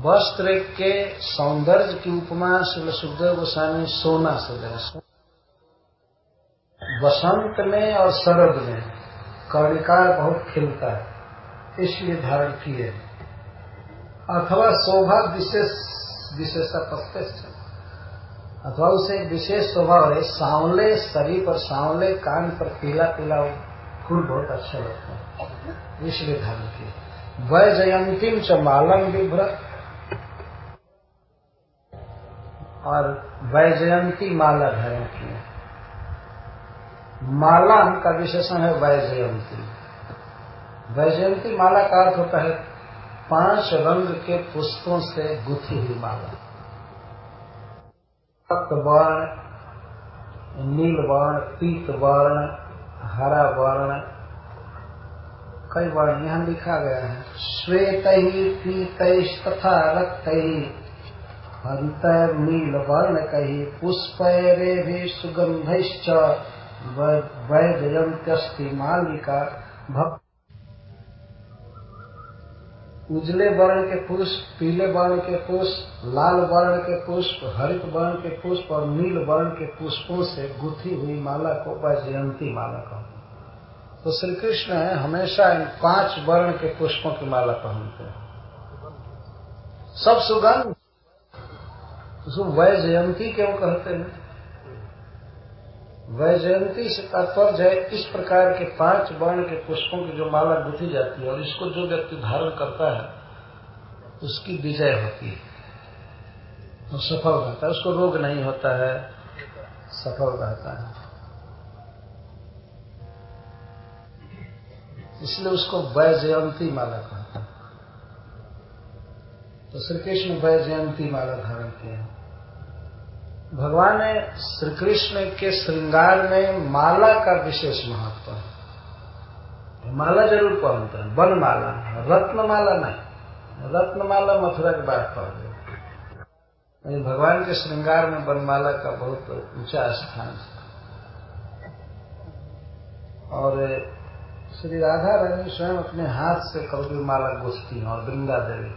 वस्त्र के सौंदर्य की उपमा श्री सुखदेव गोस्वामी सोना से जैसे वसंत में और शरद में कर्णिकार बहुत खिलता है, इसलिए धारण किए अथवा शोभा विशेष विशेषता प्रतिष्ठ अथवा उसे विशेष स्वभाव है, सांवले शरीर पर सांवले कान पर पीला पीला फूल बहुत अच्छा लगता है, इसलिए धारण किए वय जयंतीम च मालम विभ्रत और वैजयंती माला धारण किए माला का विशेषण है वैजयंती। वैजयंती माला का अर्थ होता है पाँच रंग के पुष्पों से गुथी हुई माला। वर्ण नील वर्ण पीत वर्ण हरा वर्ण कई वर्ण यहाँ लिखा गया है। श्वेत ही पीत, तथा रक्त ही हरित नील वर्ण कही पुष्प रे भी सुगंध वैजयंत्यस्ति मालिका भक्त। उजले वर्ण के पुष्प, पीले वर्ण के पुष्प, लाल वर्ण के पुष्प, हरित वर्ण के पुष्प और नील वर्ण के पुष्पों से गुथी हुई माला को वैजयंती माला कहते तो श्री कृष्ण हमेशा इन पाँच वर्ण के पुष्पों की माला पहनते हैं। सब सुगंध। उसको वैजयंती क्यों कहते हैं? वैजयंती से तात्पर्य है, इस प्रकार के पाँच वर्ण के पुष्पों की जो माला गुथी जाती है और इसको जो व्यक्ति धारण करता है, उसकी विजय होती है। तो सफल रहता है। उसको रोग नहीं होता है, सफल रहता है। इसलिए उसको वैजयंती माला कहते हैं। तो श्री कृष्ण वैजयंती माला धारण किया भगवान श्री कृष्ण के श्रृंगार में माला का विशेष महत्व है। माला ज़रूर पहनते हैं। वन माला रत्न माला नहीं। रत्न माला मथुरा के बाद पहन भगवान के श्रृंगार में वनमाला का बहुत ऊँचा स्थान है। और श्री राधा रानी स्वयं अपने हाथ से कभी माला गुस्ती हैं और वृंदा देवी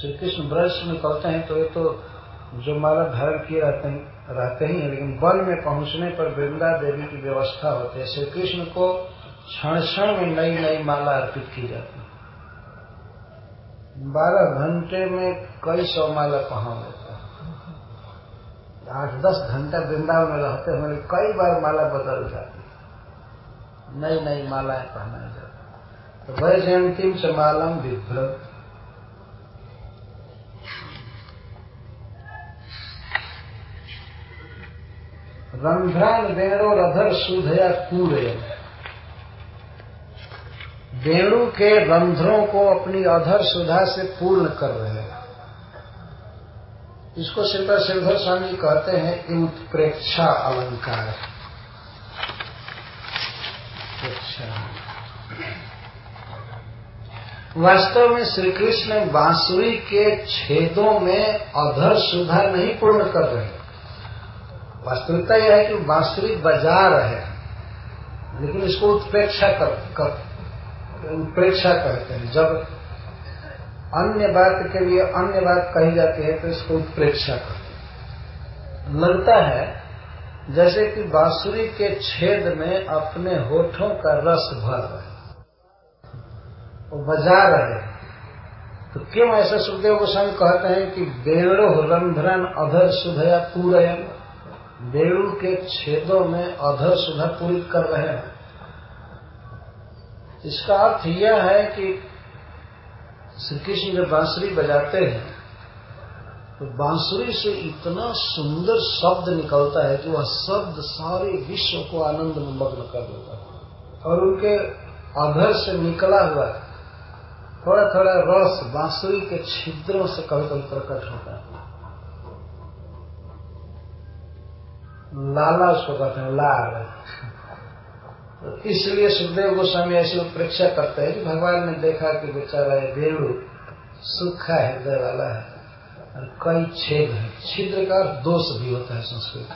श्री कृष्ण ब्रश में कहते हैं तो ये तो जो माला धारण किए रहते हैं, रहते ही हैं, लेकिन वन में पहुँचने पर वृंदा देवी की व्यवस्था होती है। श्री कृष्ण को क्षण क्षण में नई नई माला अर्पित की जाती है। बारह घंटे में कई सौ माला पहन लेते हैं। आठ दस घंटा वृंदावन में रहते हुए कई बार माला बदल जाती है। नई नई मालाएँ पहनाई जाती है। तो वह जयंती से मालम विभ्रत। रंध्रान वेणु रधर सुधया कूड़े। वेणु के रंध्रों को अपनी अधर सुधा से पूर्ण कर रहे हैं। इसको श्रीपा श्रीधर स्वामी कहते हैं उत्प्रेक्षा अलंकार। वास्तव में श्री कृष्ण बांसुरी के छेदों में अधर सुधा नहीं पूर्ण कर रहे। वास्तविकता यह है कि बांसुरी बजा रहे हैं। लेकिन इसको उत्प्रेक्षा कर, कर उत्प्रेक्षा कहते हैं। जब अन्य बात के लिए अन्य बात कही जाती है तो इसको उत्प्रेक्षा कहते हैं। लगता है जैसे कि बांसुरी के छेद में अपने होठों का रस भर रहे वो बजा रहे तो क्यों ऐसा सुखदेव गोस्वामी कहते हैं कि बेड़ो रंध्रन अधर सुधया पूरयन बेड़ू के छेदों में अधर सुधर पूरी कर रहे हैं। इसका अर्थ यह है कि श्री कृष्ण जब बांसुरी बजाते हैं तो बांसुरी से इतना सुंदर शब्द निकलता है कि वह शब्द सारे विश्व को आनंद में मग्न कर देता है। और उनके अधर से निकला हुआ थोड़ा थोड़ा रस बांसुरी के छिद्रों से कभी कभी प्रकट होता है। लाला उसको कहते हैं, लाल। तो इसलिए सुखदेव गोस्वामी ऐसी उत्प्रेक्षा करते हैं कि भगवान ने देखा कि बेचारा ये वेणु सूखा हृदय वाला है, और कई छेद है। छिद्र का दोष भी होता है संस्कृत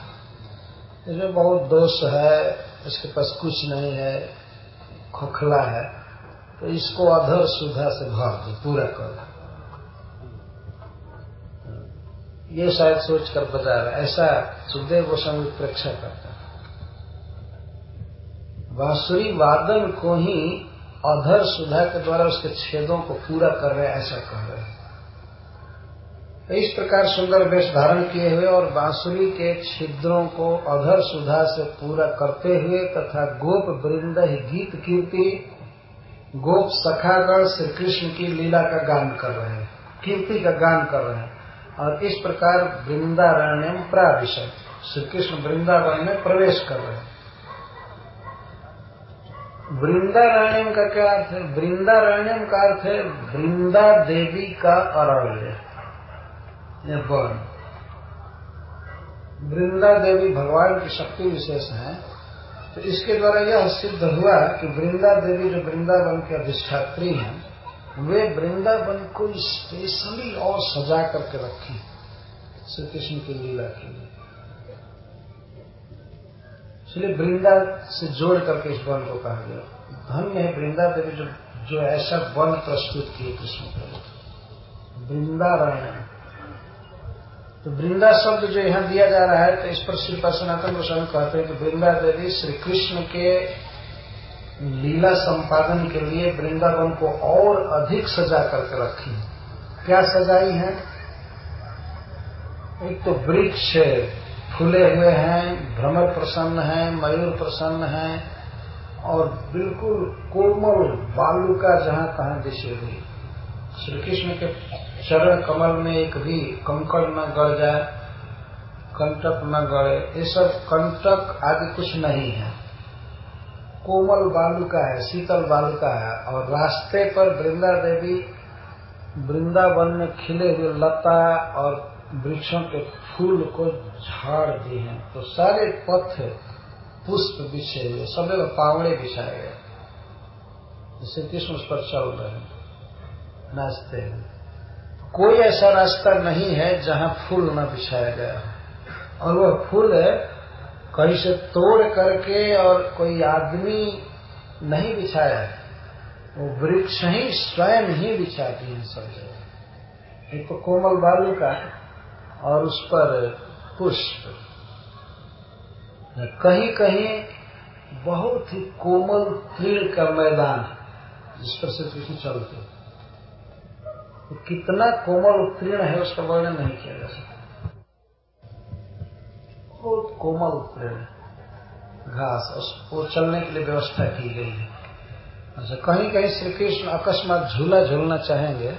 इसमें बहुत दोष है, इसके पास कुछ नहीं है, खोखला है। तो इसको अधर सुधा से भर दो, पूरा कर ये शायद सोच कर बता रहा ऐसा सुखदेव गोस्वामी प्रेक्षा करता बांसुरी वादन को ही अधर सुधा के द्वारा उसके छेदों को पूरा कर रहे ऐसा कह रहे तो इस प्रकार सुंदर वेश धारण किए हुए और बांसुरी के छिद्रों को अधर सुधा से पूरा करते हुए तथा गोप वृंद गीत कीर्ति, गोप सखागढ़ श्री कृष्ण की लीला का गान कर रहे हैं। कीर्ति का गान कर रहे हैं। और इस प्रकार वृंदारण्यम प्राविशय श्री कृष्ण वृंदावन में प्रवेश कर रहे हैं। वृंदारण्यम का क्या अर्थ है? वृंदारण्यम का अर्थ है वृंदा देवी का अरण्य। वन वृंदा देवी भगवान की शक्ति विशेष है। तो इसके द्वारा यह सिद्ध हुआ कि वृंदा देवी जो वृंदावन की अधिष्ठात्री हैं वे वृंदावन को स्पेशली और सजा करके रखी। श्री कृष्ण की लीला के लिए। इसलिए वृंदा से जोड़ करके इस वन को कहा गया। धन्य है वृंदा देवी जो जो ऐसा वन प्रस्तुत किए कृष्ण के लिए। वृंदारण तो वृंदा शब्द जो यहाँ दिया जा रहा है तो इस पर श्री सनातन गोस्वामी कहते हैं कि वृंदा देवी श्री कृष्ण के लीला संपादन के लिए वृंदावन को और अधिक सजा करके रखी क्या सजाई है? एक तो वृक्ष फूले हुए हैं, भ्रमर प्रसन्न है, मयूर प्रसन्न है, और बिल्कुल कोमल बालू का जहाँ कहा दिशे हुई। श्री कृष्ण के चरण कमल में एक भी कंकड़ न गड़ जाए, कंटक न गड़े, ये सब कंटक आदि कुछ नहीं है। कोमल बालू का है, शीतल बालू का है, और रास्ते पर वृंदा देवी वृंदावन में खिले हुए लता और वृक्षों के फूल को झाड़ दिए हैं। तो सारे पथ पुष्प बिछे हुए सब पावड़े बिछाए गए। जैसे कृष्ण उस पर चल रहे हैं, नाचते हैं। कोई ऐसा रास्ता नहीं है जहाँ फूल न बिछाया गया और वह फूल कहीं से तोड़ करके और कोई आदमी नहीं बिछाया है। वो वृक्ष ही स्वयं ही बिछाती है सब जगह। एक तो कोमल बालू का और उस पर पुष्प। कहीं कहीं बहुत ही कोमल तीड़ का मैदान जिस पर से कृष्ण चलते तो कितना कोमल उत्तीर्ण है, उसका वर्णन नहीं किया जा सकता। बहुत कोमल, घास उसको चलने के लिए व्यवस्था की गई है। अच्छा कहीं कहीं श्री कृष्ण अकस्मात झूला झूलना चाहेंगे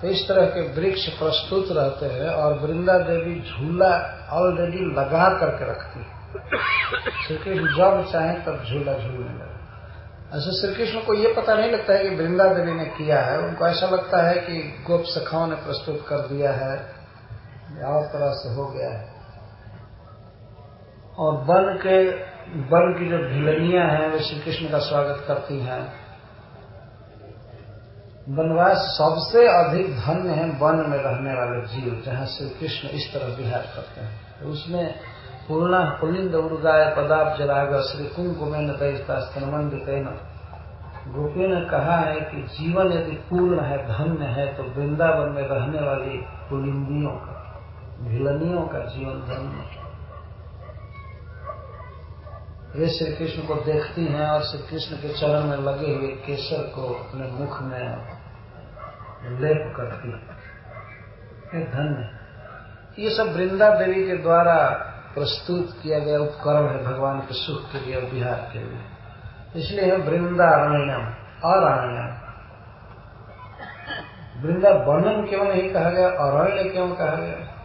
तो इस तरह के वृक्ष प्रस्तुत रहते हैं और वृंदा देवी झूला ऑलरेडी लगा करके रखती है। श्री कृष्ण जब चाहे तब झूला झूलने लगे अच्छा श्री कृष्ण को ये पता नहीं लगता है कि वृंदा देवी ने किया है। उनको ऐसा लगता है कि गोप सखाओं ने प्रस्तुत कर दिया है। और तरह से हो गया है। और वन के, वन की जो भिलनियाँ हैं, वे श्री कृष्ण का स्वागत करती हैं। वनवास सबसे अधिक धन्य है वन में रहने वाले जीव, जहाँ श्री कृष्ण इस तरह विहार करते हैं। तो उसमें पूर्णा, पुलिंद, उर्गाय, पदाप जलाग श्री कुंकुमेन दैता स्तनमंडित गोपी ने कहा है कि जीवन यदि पूर्ण है, धन्य है तो वृंदावन में रहने वाली पुलिंदियों का, भिलनियों का जीवन धन्य है। वे श्री कृष्ण को देखती हैं और श्री कृष्ण के चरण में लगे हुए केसर को अपने मुख में लेप करती है। धन्य ये सब वृंदा देवी के द्वारा प्रस्तुत किया गया उपकरण है भगवान के सुख के लिए और बिहार के लिए। इसलिए है वृंदारण्यम, अरण्यम। वृंदावनम क्यों नहीं कहा गया, अरण्य क्यों कहा गया?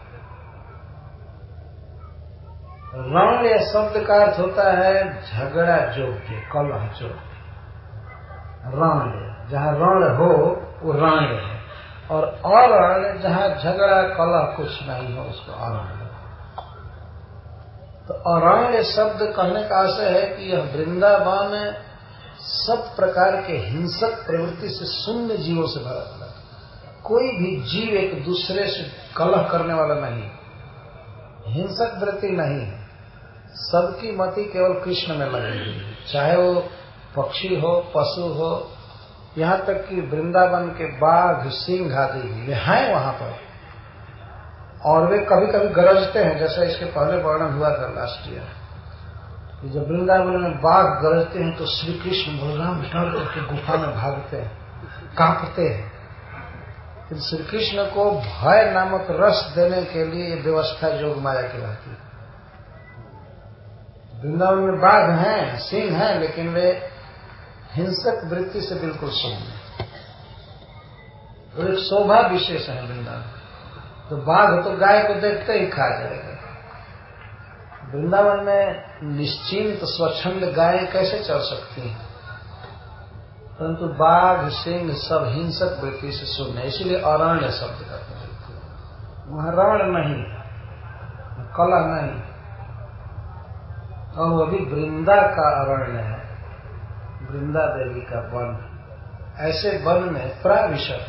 रण या शब्द का अर्थ होता है झगड़ा योग्य कलह जोग्य। रण, जहाँ रण हो, वो रण है। और अरण, जहाँ झगड़ा, कलह कुछ नहीं हो, उसको अरण तो अरण्य शब्द कहने का आशय है कि यह वृंदावन सब प्रकार के हिंसक प्रवृत्ति से शून्य जीवों से भरा पड़ा कोई भी जीव एक दूसरे से कलह करने वाला नहीं हिंसक वृत्ति नहीं है। सबकी मति केवल कृष्ण में लगी हुई चाहे वो पक्षी हो, पशु हो, यहाँ तक कि वृंदावन के बाघ, सिंह आदि वे हैं वहाँ पर। और वे कभी कभी गरजते हैं, जैसा इसके पहले वर्णन हुआ था लास्ट ईयर जब वृंदावन में बाघ गरजते हैं तो श्री कृष्ण बलराम डर करके गुफा में भागते हैं, कांपते हैं। श्री कृष्ण को भय नामक रस देने के लिए व्यवस्था योग माया की रहती है। वृंदावन में बाघ हैं, सिंह हैं, लेकिन वे हिंसक वृत्ति से बिल्कुल शून्य और एक शोभा विशेष है वृंदावन तो बाघ तो गाय को देखते ही खा जाएगा। वृंदावन में निश्चिंत, स्वच्छंद गाय कैसे चल सकती हैं? परंतु बाघ, सिंह सब हिंसक वृत्ति से शून्य इसीलिए अरण्य शब्द का वहाँ रण नहीं कला नहीं। और वो भी वृंदा का अरण्य है। वृंदा देवी का वन। ऐसे वन में प्राविशद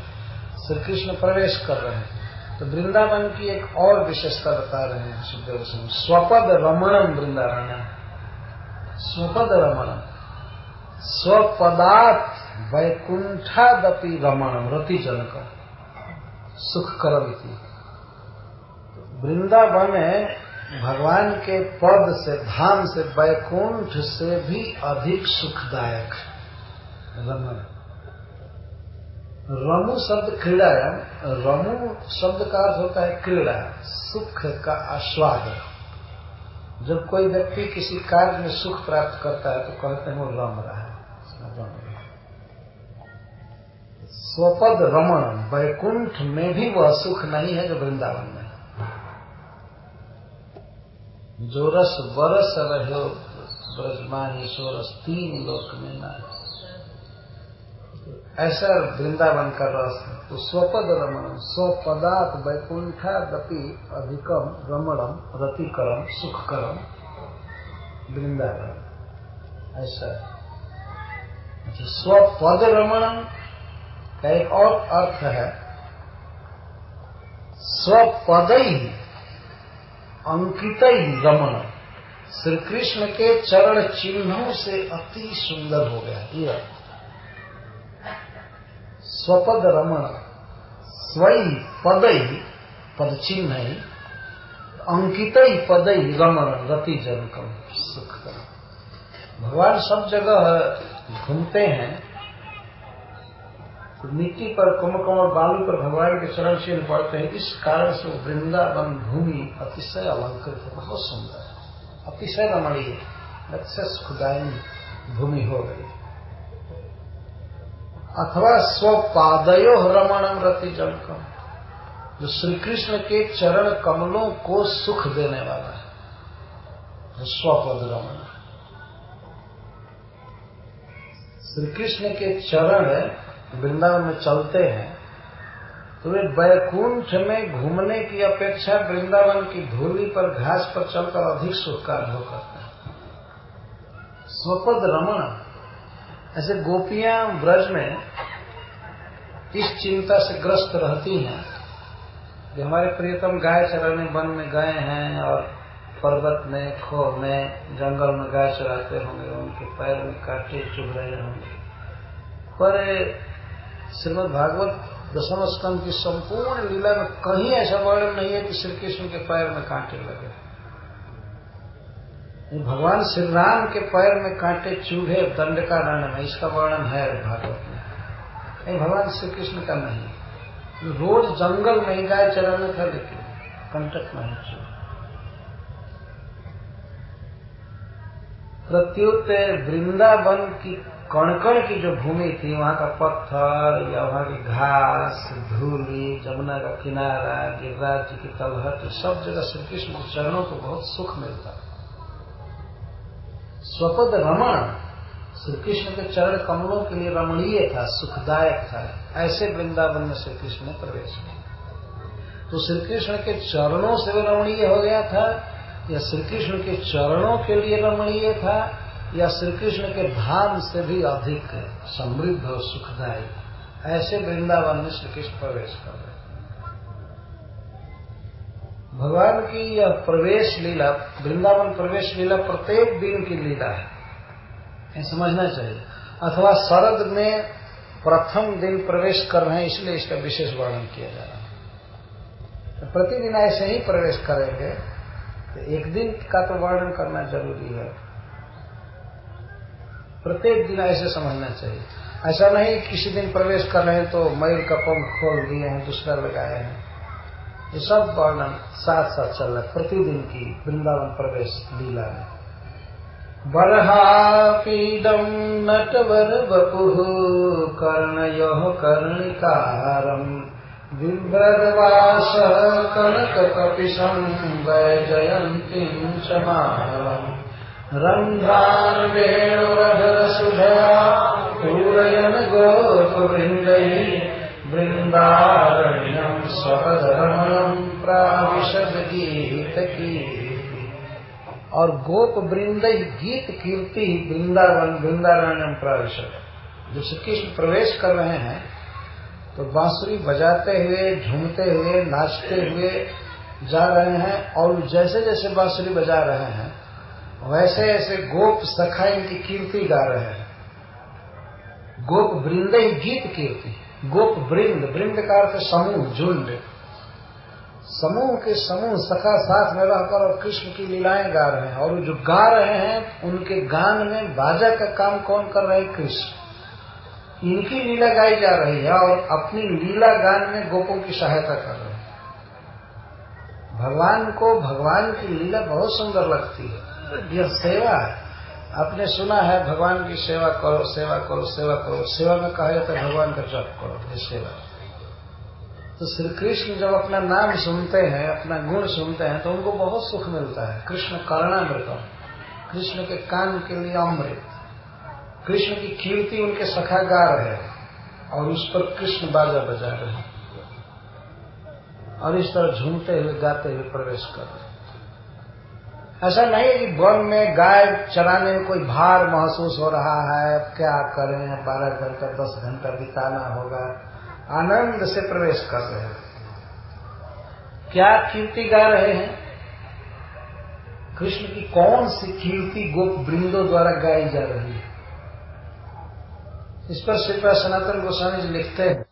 श्री कृष्ण प्रवेश कर रहे हैं। तो वृंदावन की एक और विशेषता बता रहे हैं सुखदेव सिंह। स्वपद रमणम वृंदावन स्वपद रमणम। स्वपदात वैकुंठादपि रमणम रति जनक सुख करम वृंदावन भगवान के पद से, धाम से वैकुंठ से भी अधिक सुखदायक रमन। रमु शब्द क्रीड़ायाम रमु शब्द का अर्थ होता है क्रीड़ा, सुख का आस्वाद। जब कोई व्यक्ति किसी कार्य में सुख प्राप्त करता है तो कहते हैं वो रम रहा है। स्वपद रमन वैकुंठ में भी वह सुख नहीं है जो वृंदावन में जो रस बरस रहे ब्रजमानी सोरस तीन लोक में ना। ऐसा वृंदावन का रस है। तो स्वपद रमण स्वपदात वैकुंठा दपि अधिकम रमणम रतिकरम सुखकरम वृंदावन। ऐसा। अच्छा स्वपद रमणम का एक और अर्थ है। स्वपद अंकित रमण श्री कृष्ण के चरण चिन्हों से अति सुंदर हो गया। ये स्वपद रमण। स्वई पदई पद चिन्ह अंकित पद रमण रति जनकम सुख भगवान सब जगह घूमते हैं। मिट्टी पर कुमकुम बालू पर भगवान के चरण चिन्ह पड़ते हैं। इस कारण से वृंदावन भूमि अतिशय अलंकृत है। बहुत सुंदर है। अतिशय रमणीय अतिशय सुखदायी भूमि हो गई। अथवा स्वपादयो रमणम रति जनकम जो श्री कृष्ण के चरण कमलों को सुख देने वाला है। स्वपद रमण। श्री कृष्ण के चरण वृंदावन में चलते हैं तो वे बैकुंठ में घूमने की अपेक्षा वृंदावन की धूली पर, घास पर चलकर अधिक सुख का अनुभव करते हैं स्वपद रमण, ऐसे गोपियाँ ब्रज में इस चिंता से ग्रस्त रहती हैं कि हमारे प्रियतम गाय चराने वन में गए हैं और पर्वत में खो में, जंगल में गाय चराते होंगे, उनके पैर में काटे चुभ रहे होंगे। पर श्रीमद भागवत दशम स्कंद की संपूर्ण लीला में कहीं ऐसा वर्णन नहीं है कि श्री कृष्ण के पैर में कांटे लगे। भगवान श्री राम के पैर में कांटे चूहे दंड का रण में इसका वर्णन है भागवत में। नहीं, भगवान श्री कृष्ण का नहीं। रोज जंगल में ही गाय चराना था, लेकिन कंटक में ही चूहे। प्रत्युत वृंदावन की कणकण की जो भूमि थी, वहाँ का पत्थर या वहाँ की घास, धूली, जमुना का किनारा, गिरिराज जी की तलहट सब जगह श्री कृष्ण के चरणों को बहुत सुख मिलता। स्वपद रमण श्री कृष्ण के चरण कमलों के लिए रमणीय था, सुखदायक था। ऐसे वृंदावन में श्री कृष्ण ने प्रवेश किया। तो श्री कृष्ण के चरणों से रमणीय हो गया था, या श्री कृष्ण के चरणों के लिए रमणीय था या श्री कृष्ण के धाम से भी अधिक समृद्ध और सुखदायी। ऐसे वृंदावन में श्री कृष्ण प्रवेश कर रहे भगवान की यह प्रवेश लीला, वृंदावन प्रवेश लीला प्रत्येक दिन की लीला है। ये समझना चाहिए। अथवा शरद में प्रथम दिन प्रवेश कर रहे हैं, इसलिए इसका विशेष वर्णन किया जा रहा है। तो प्रतिदिन ऐसे ही प्रवेश करेंगे। तो एक दिन का तो वर्णन करना ज़रूरी है। प्रत्येक दिन ऐसे समझना चाहिए। ऐसा नहीं किसी दिन प्रवेश कर रहे हैं तो मयूर का पंख खोल दिए हैं दूसरा लगाए हैं। ये सब वर्णन साथ साथ चल रहा है। प्रतिदिन की वृंदावन प्रवेश लीला में। बर्हापीडम् नटवर वपुः कर्णयोः कर्णिकारम् बिभ्रद्वासः कनककपिशम् वैजयन्तीम् च मानवम् रन्ध्रान् वेणुरधरसुधया पूरयन् गोपवृन्दैः वृन्दारण्यम् स्वपदरमणम् और गोप वृंद गीत कीर्ति वृंदावन वृंदारण्यम प्राविशद। जो श्री कृष्ण प्रवेश कर रहे हैं तो बांसुरी बजाते हुए, झूमते हुए, नाचते हुए जा रहे हैं और जैसे जैसे बांसुरी बजा रहे हैं वैसे ऐसे गोप सखा इनकी कीर्ति गा रहे हैं। गोप वृंद ही गीत कीर्ति गोप वृंद वृंद का अर्थ समूह, झुंड। समूह के समूह सखा साथ में रहकर और कृष्ण की लीलाएँ गा रहे हैं। और जो गा रहे हैं, उनके गान में बाजा का काम कौन कर रहे हैं? कृष्ण। इनकी लीला गाई जा रही है और अपनी लीला गान में गोपों की सहायता कर रहे हैं। भगवान को, भगवान की लीला बहुत सुंदर लगती है। यह सेवा, आपने सुना है भगवान की सेवा करो सेवा करो सेवा करो। सेवा में कहा जाता है भगवान का जप करो, ये सेवा। तो श्री कृष्ण जब अपना नाम सुनते हैं, अपना गुण सुनते हैं तो उनको बहुत सुख मिलता है। कृष्ण कर्णामृतम कृष्ण के कान के लिए अमृत। कृष्ण की कीर्ति उनके सखा गा रहे हैं, और उस पर कृष्ण बाजा बजा रहे और इस तरह झूमते हुए, गाते हुए प्रवेश कर रहे हैं। ऐसा नहीं कि वन में गाय चराने में कोई भार महसूस हो रहा है, क्या करें, बारह घंटा, दस घंटा बिताना होगा। आनंद से प्रवेश कर रहे हैं। क्या कीर्ति गा रहे हैं? कृष्ण की कौन सी कीर्ति गोप वृंदों द्वारा गाई जा रही है? इस पर श्री सनातन गोस्वामी जी लिखते हैं,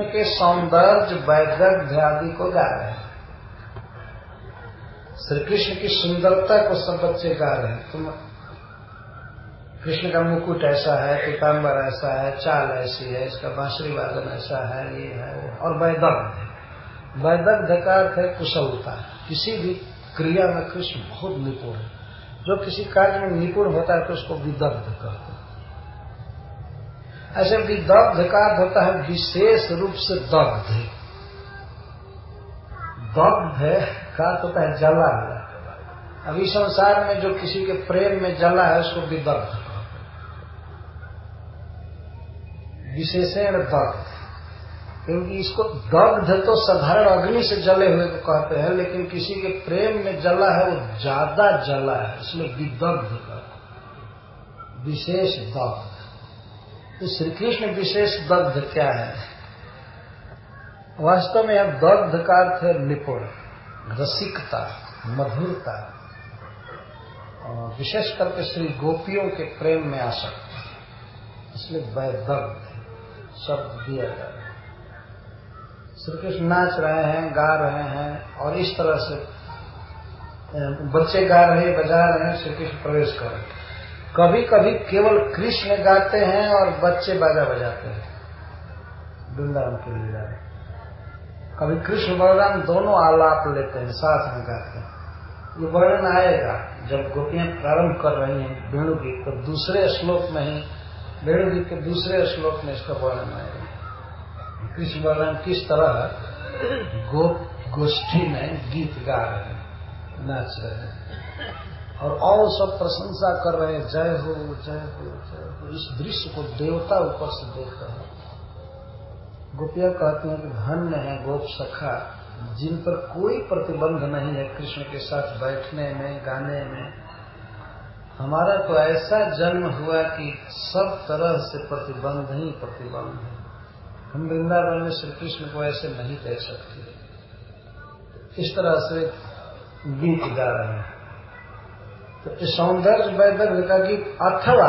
के सौंदर्य वैदग्ध आदि को गा रहे हैं। श्री कृष्ण की सुंदरता को सब बच्चे गा रहे हैं तुम कृष्ण का मुकुट ऐसा है पीताम्बर ऐसा है, चाल ऐसी है, इसका बांसुरी वादन ऐसा है, ये है, वो और वैदग्ध वैदग्ध का अर्थ है कुशलता किसी भी क्रिया में कृष्ण बहुत निपुण है। जो किसी कार्य में निपुण होता है तो उसको विदग्ध कहते हैं। ऐसे विदग्ध का होता है विशेष रूप से दग्ध। दग्ध का तो है जला हुआ अभी संसार में जो किसी के प्रेम में जला है, उसको विदग्ध विशेषण दग्ध क्योंकि इसको दग्ध तो साधारण अग्नि से जले हुए को कहते हैं, लेकिन किसी के प्रेम में जला है, वो ज़्यादा जला है, इसलिए विदग्ध विशेष दग्ध तो श्री कृष्ण विशेष दग्ध क्या है? वास्तव में यह दग्ध का अर्थ है निपुण, रसिकता, मधुरता विशेष करके श्री गोपियों के प्रेम में आसक्त। इसलिए वह वैदग्ध शब्द दिया जा रहा है। श्री कृष्ण नाच रहे हैं, गा रहे हैं, और इस तरह से बच्चे गा रहे, बजा रहे हैं श्री कृष्ण प्रवेश कर रहे कभी कभी केवल कृष्ण गाते हैं और बच्चे बाजा बजाते हैं। वृंदावन के लिए कभी कृष्ण बलराम दोनों आलाप लेते हैं, साथ में गाते हैं। ये वर्णन आएगा, जब गोपियाँ प्रारंभ कर रही हैं वेणु गीत तो दूसरे श्लोक में ही वेणु गीत के दूसरे श्लोक में इसका वर्णन आएगा। कृष्ण बलराम किस तरह गोप गोष्ठी में गीत गा रहे हैं, नाच रहे हैं। और और सब प्रशंसा कर रहे हैं, जय हो जय हो जय हो। इस दृश्य को देवता ऊपर से देख रहे हैं। गोपिया कहती हैं कि धन्य है गोप सखा, जिन पर कोई प्रतिबंध नहीं है कृष्ण के साथ बैठने में, गाने में, हमारा तो ऐसा जन्म हुआ कि सब तरह से प्रतिबंध ही प्रतिबंध है। हम वृंदावन में श्री कृष्ण को ऐसे नहीं कह सकते। इस तरह से गीत गा रहे हैं। तो सौंदर्य वैदर्भ का गीत अथवा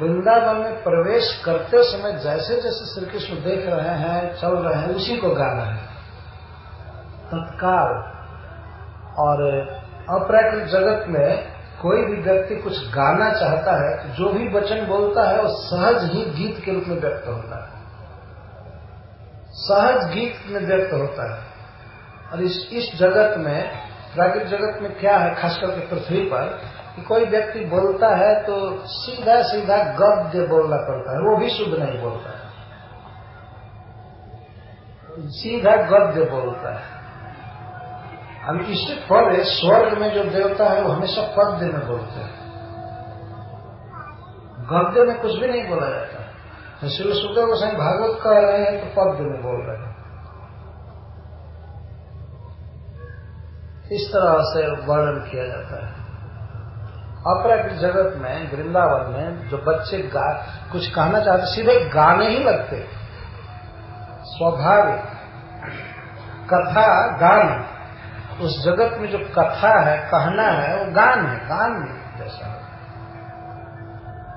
वृंदावन में प्रवेश करते समय जैसे जैसे श्री कृष्ण देख रहे हैं, चल रहे हैं, उसी को गा रहे हैं। तत्काल और अपराकृत जगत में कोई भी व्यक्ति कुछ गाना चाहता है तो जो भी वचन बोलता है, वो सहज ही गीत के रूप में व्यक्त होता है। सहज गीत में व्यक्त होता है। और इस इस जगत में, प्राकृतिक जगत में क्या है खास करके पृथ्वी पर कि कोई व्यक्ति बोलता है तो सीधा सीधा गद्य बोलना पड़ता है, वो भी शुद्ध नहीं बोलता है। सीधा गद्य बोलता है। हम इससे पहले स्वर्ग में जो देवता है, वो हमेशा पद्य में बोलते हैं। गद्य में कुछ भी नहीं बोला जाता। तो श्री सुखदेव गोसाई भागवत कह रहे हैं तो पद्य में बोल रहे हैं। इस तरह से वर्णन किया जाता है। अपराधिक जगत में, वृंदावन में, जो बच्चे गा, कुछ कहना चाहते, सीधे गाने ही लगते। स्वाभाविक कथा, गान। उस जगत में जो कथा है, कहना है, वो गान है, गान जैसा।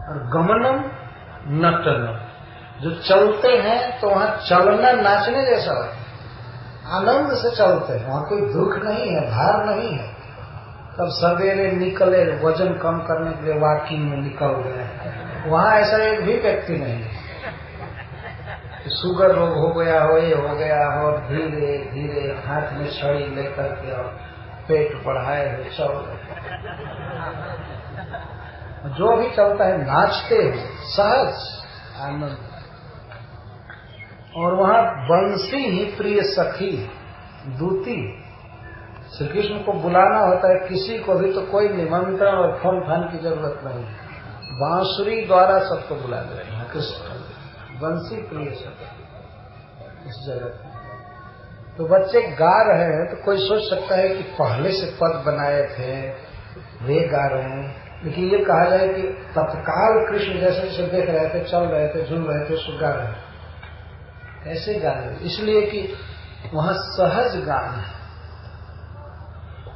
और गमनम नटनम जो चलते हैं तो वहाँ चलना, नाचने जैसा है। आनंद से चलते हैं, वहाँ कोई दुख नहीं है, भार नहीं है। तब सवेरे निकले, वज़न कम करने के लिए वॉकिंग में निकल गए। वहाँ ऐसा एक भी व्यक्ति नहीं है। शुगर रोग हो गया हो ये हो गया हो धीरे धीरे हाथ में छड़ी लेकर के और पेट बढ़ाए हुए चल जो भी चलता है, नाचते हुए सहज आनंद। और वहाँ बंसी ही प्रिय सखी, दूती। श्री कृष्ण को बुलाना होता है किसी को भी तो कोई निमंत्रण और फल फान की ज़रूरत नहीं बांसुरी द्वारा सबको बुला दे रहे हैं, कृष्ण। बंसी प्रिय शब्द इस जगत तो बच्चे गा रहे हैं तो कोई सोच सकता है कि पहले से पद बनाए थे, वे गा रहे हैं। लेकिन ये कहा जाए कि तत्काल कृष्ण जैसे जैसे देख रहे थे, चल रहे थे झूम रहे थे सो गा रहे ऐसे गा रहे इसलिए कि वहाँ सहज गान है।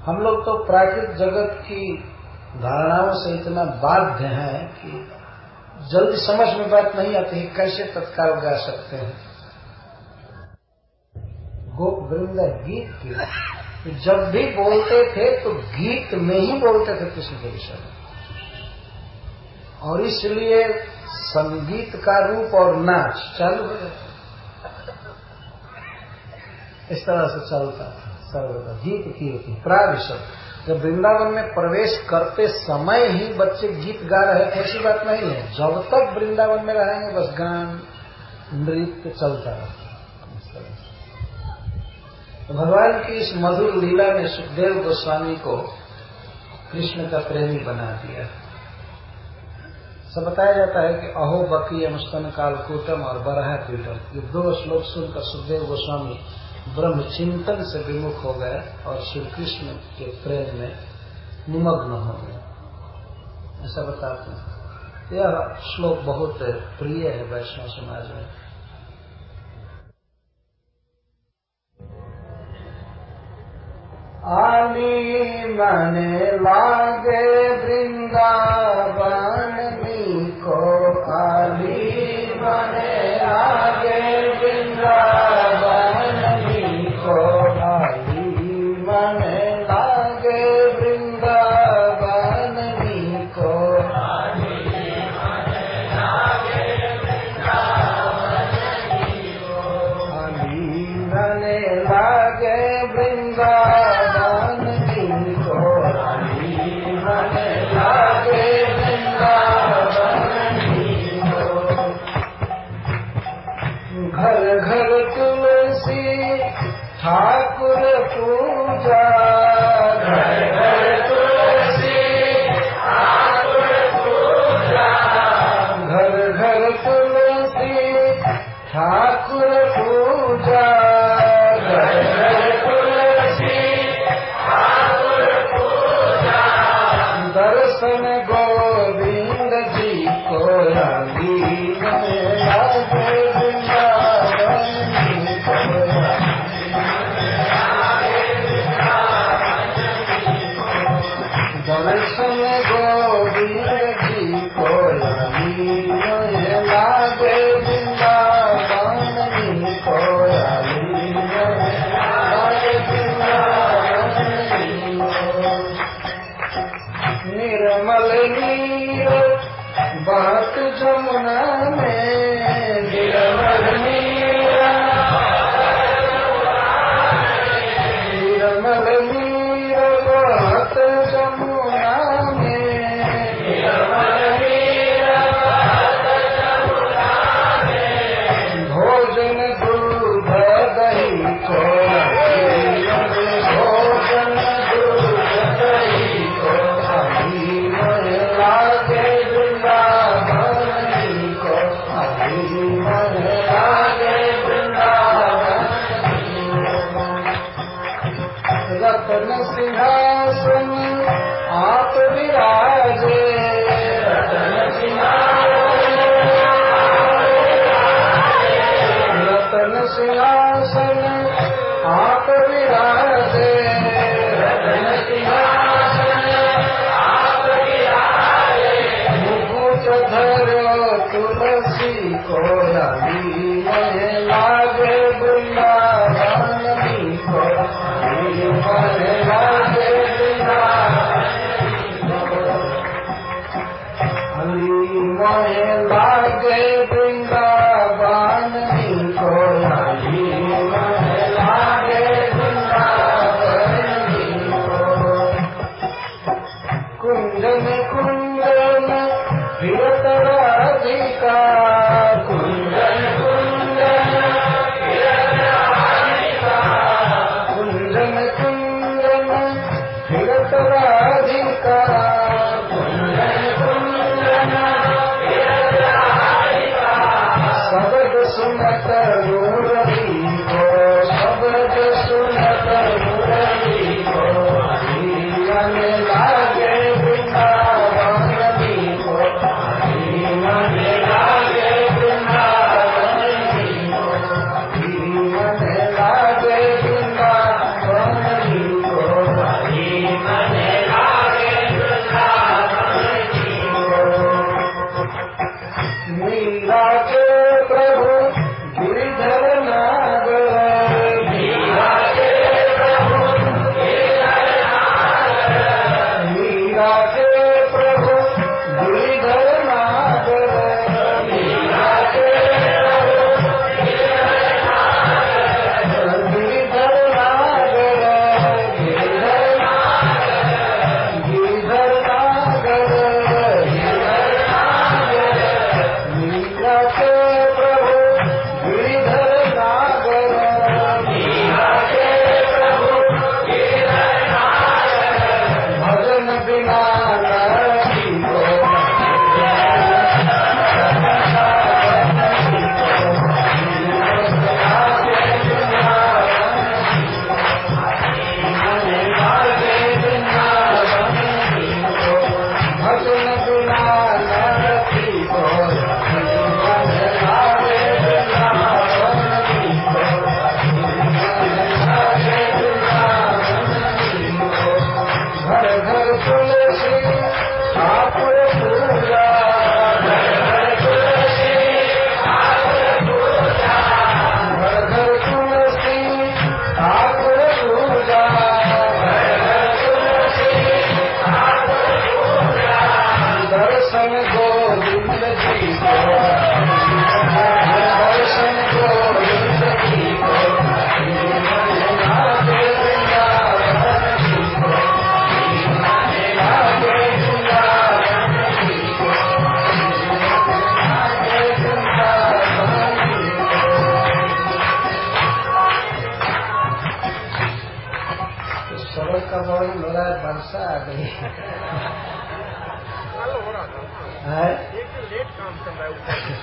हम लोग तो प्राकृतिक जगत की धारणाओं से इतना बाध्य हैं कि जल्दी समझ में बात नहीं आती कैसे तत्काल गा सकते हैं? गोप वृंद गीत की जब भी बोलते थे तो गीत में ही बोलते थे कृष्ण के विषय में। और इसलिए संगीत का रूप और नाच चालू हो जाता इस तरह से चलता था। गीत की होती प्राविशब्द जब वृंदावन में प्रवेश करते समय ही बच्चे गीत गा रहे ऐसी बात नहीं है। जब तक वृंदावन में रहेंगे, बस गान, नृत्य चलता रहता तो भगवान की इस मधुर लीला ने सुखदेव गोस्वामी को कृष्ण का प्रेमी बना दिया। सब बताया जाता है कि अहो बकी मुस्तन कालकूटम और बरहा पीटम ये दो श्लोक सुनकर सुखदेव गोस्वामी ब्रह्म चिंतन से विमुख हो गए और श्री कृष्ण के प्रेम में निमग्न हो गए। ऐसा बताते हैं। यह श्लोक बहुत प्रिय है वैष्णव समाज में। आली मने लागे वृंदावन मी को आली मने लागे वृंदावन Tha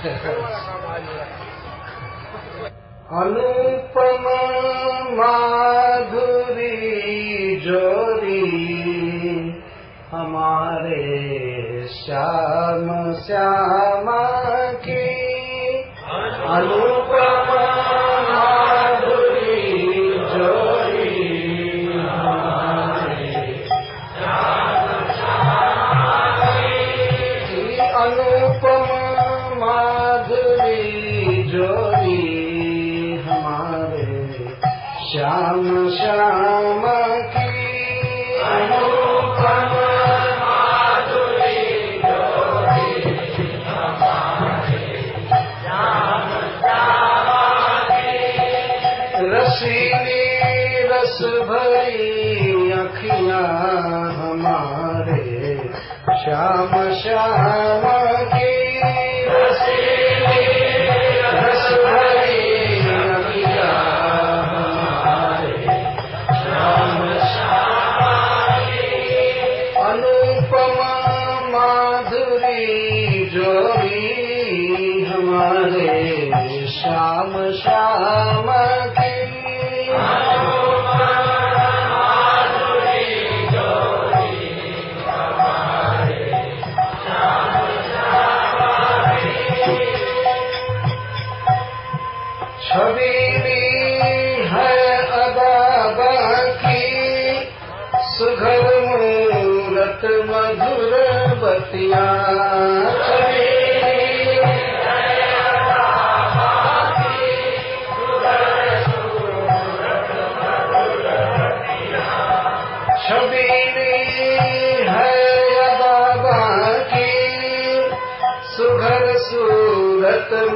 अनुपम माधुरी जोरी हमारे श्याम श्यामा की। अनुपम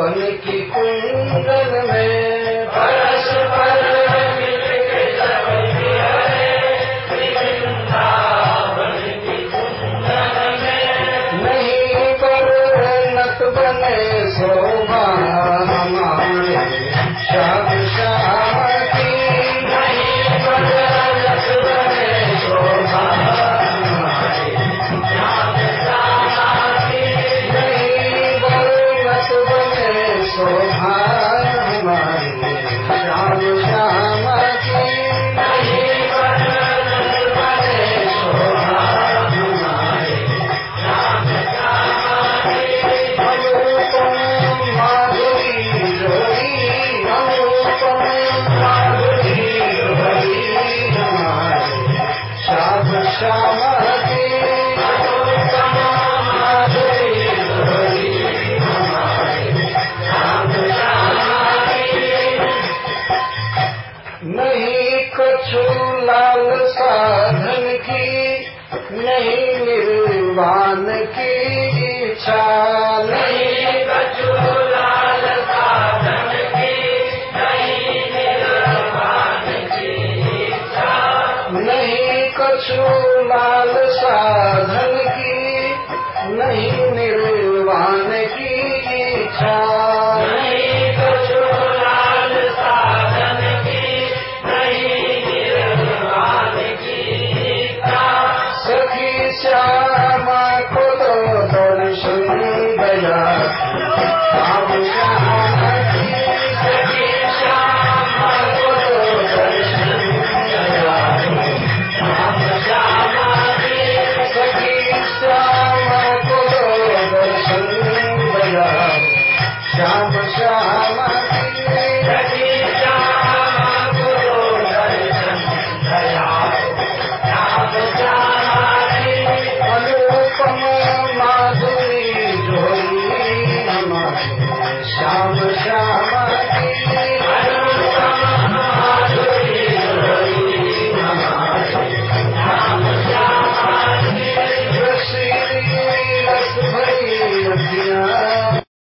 बनने की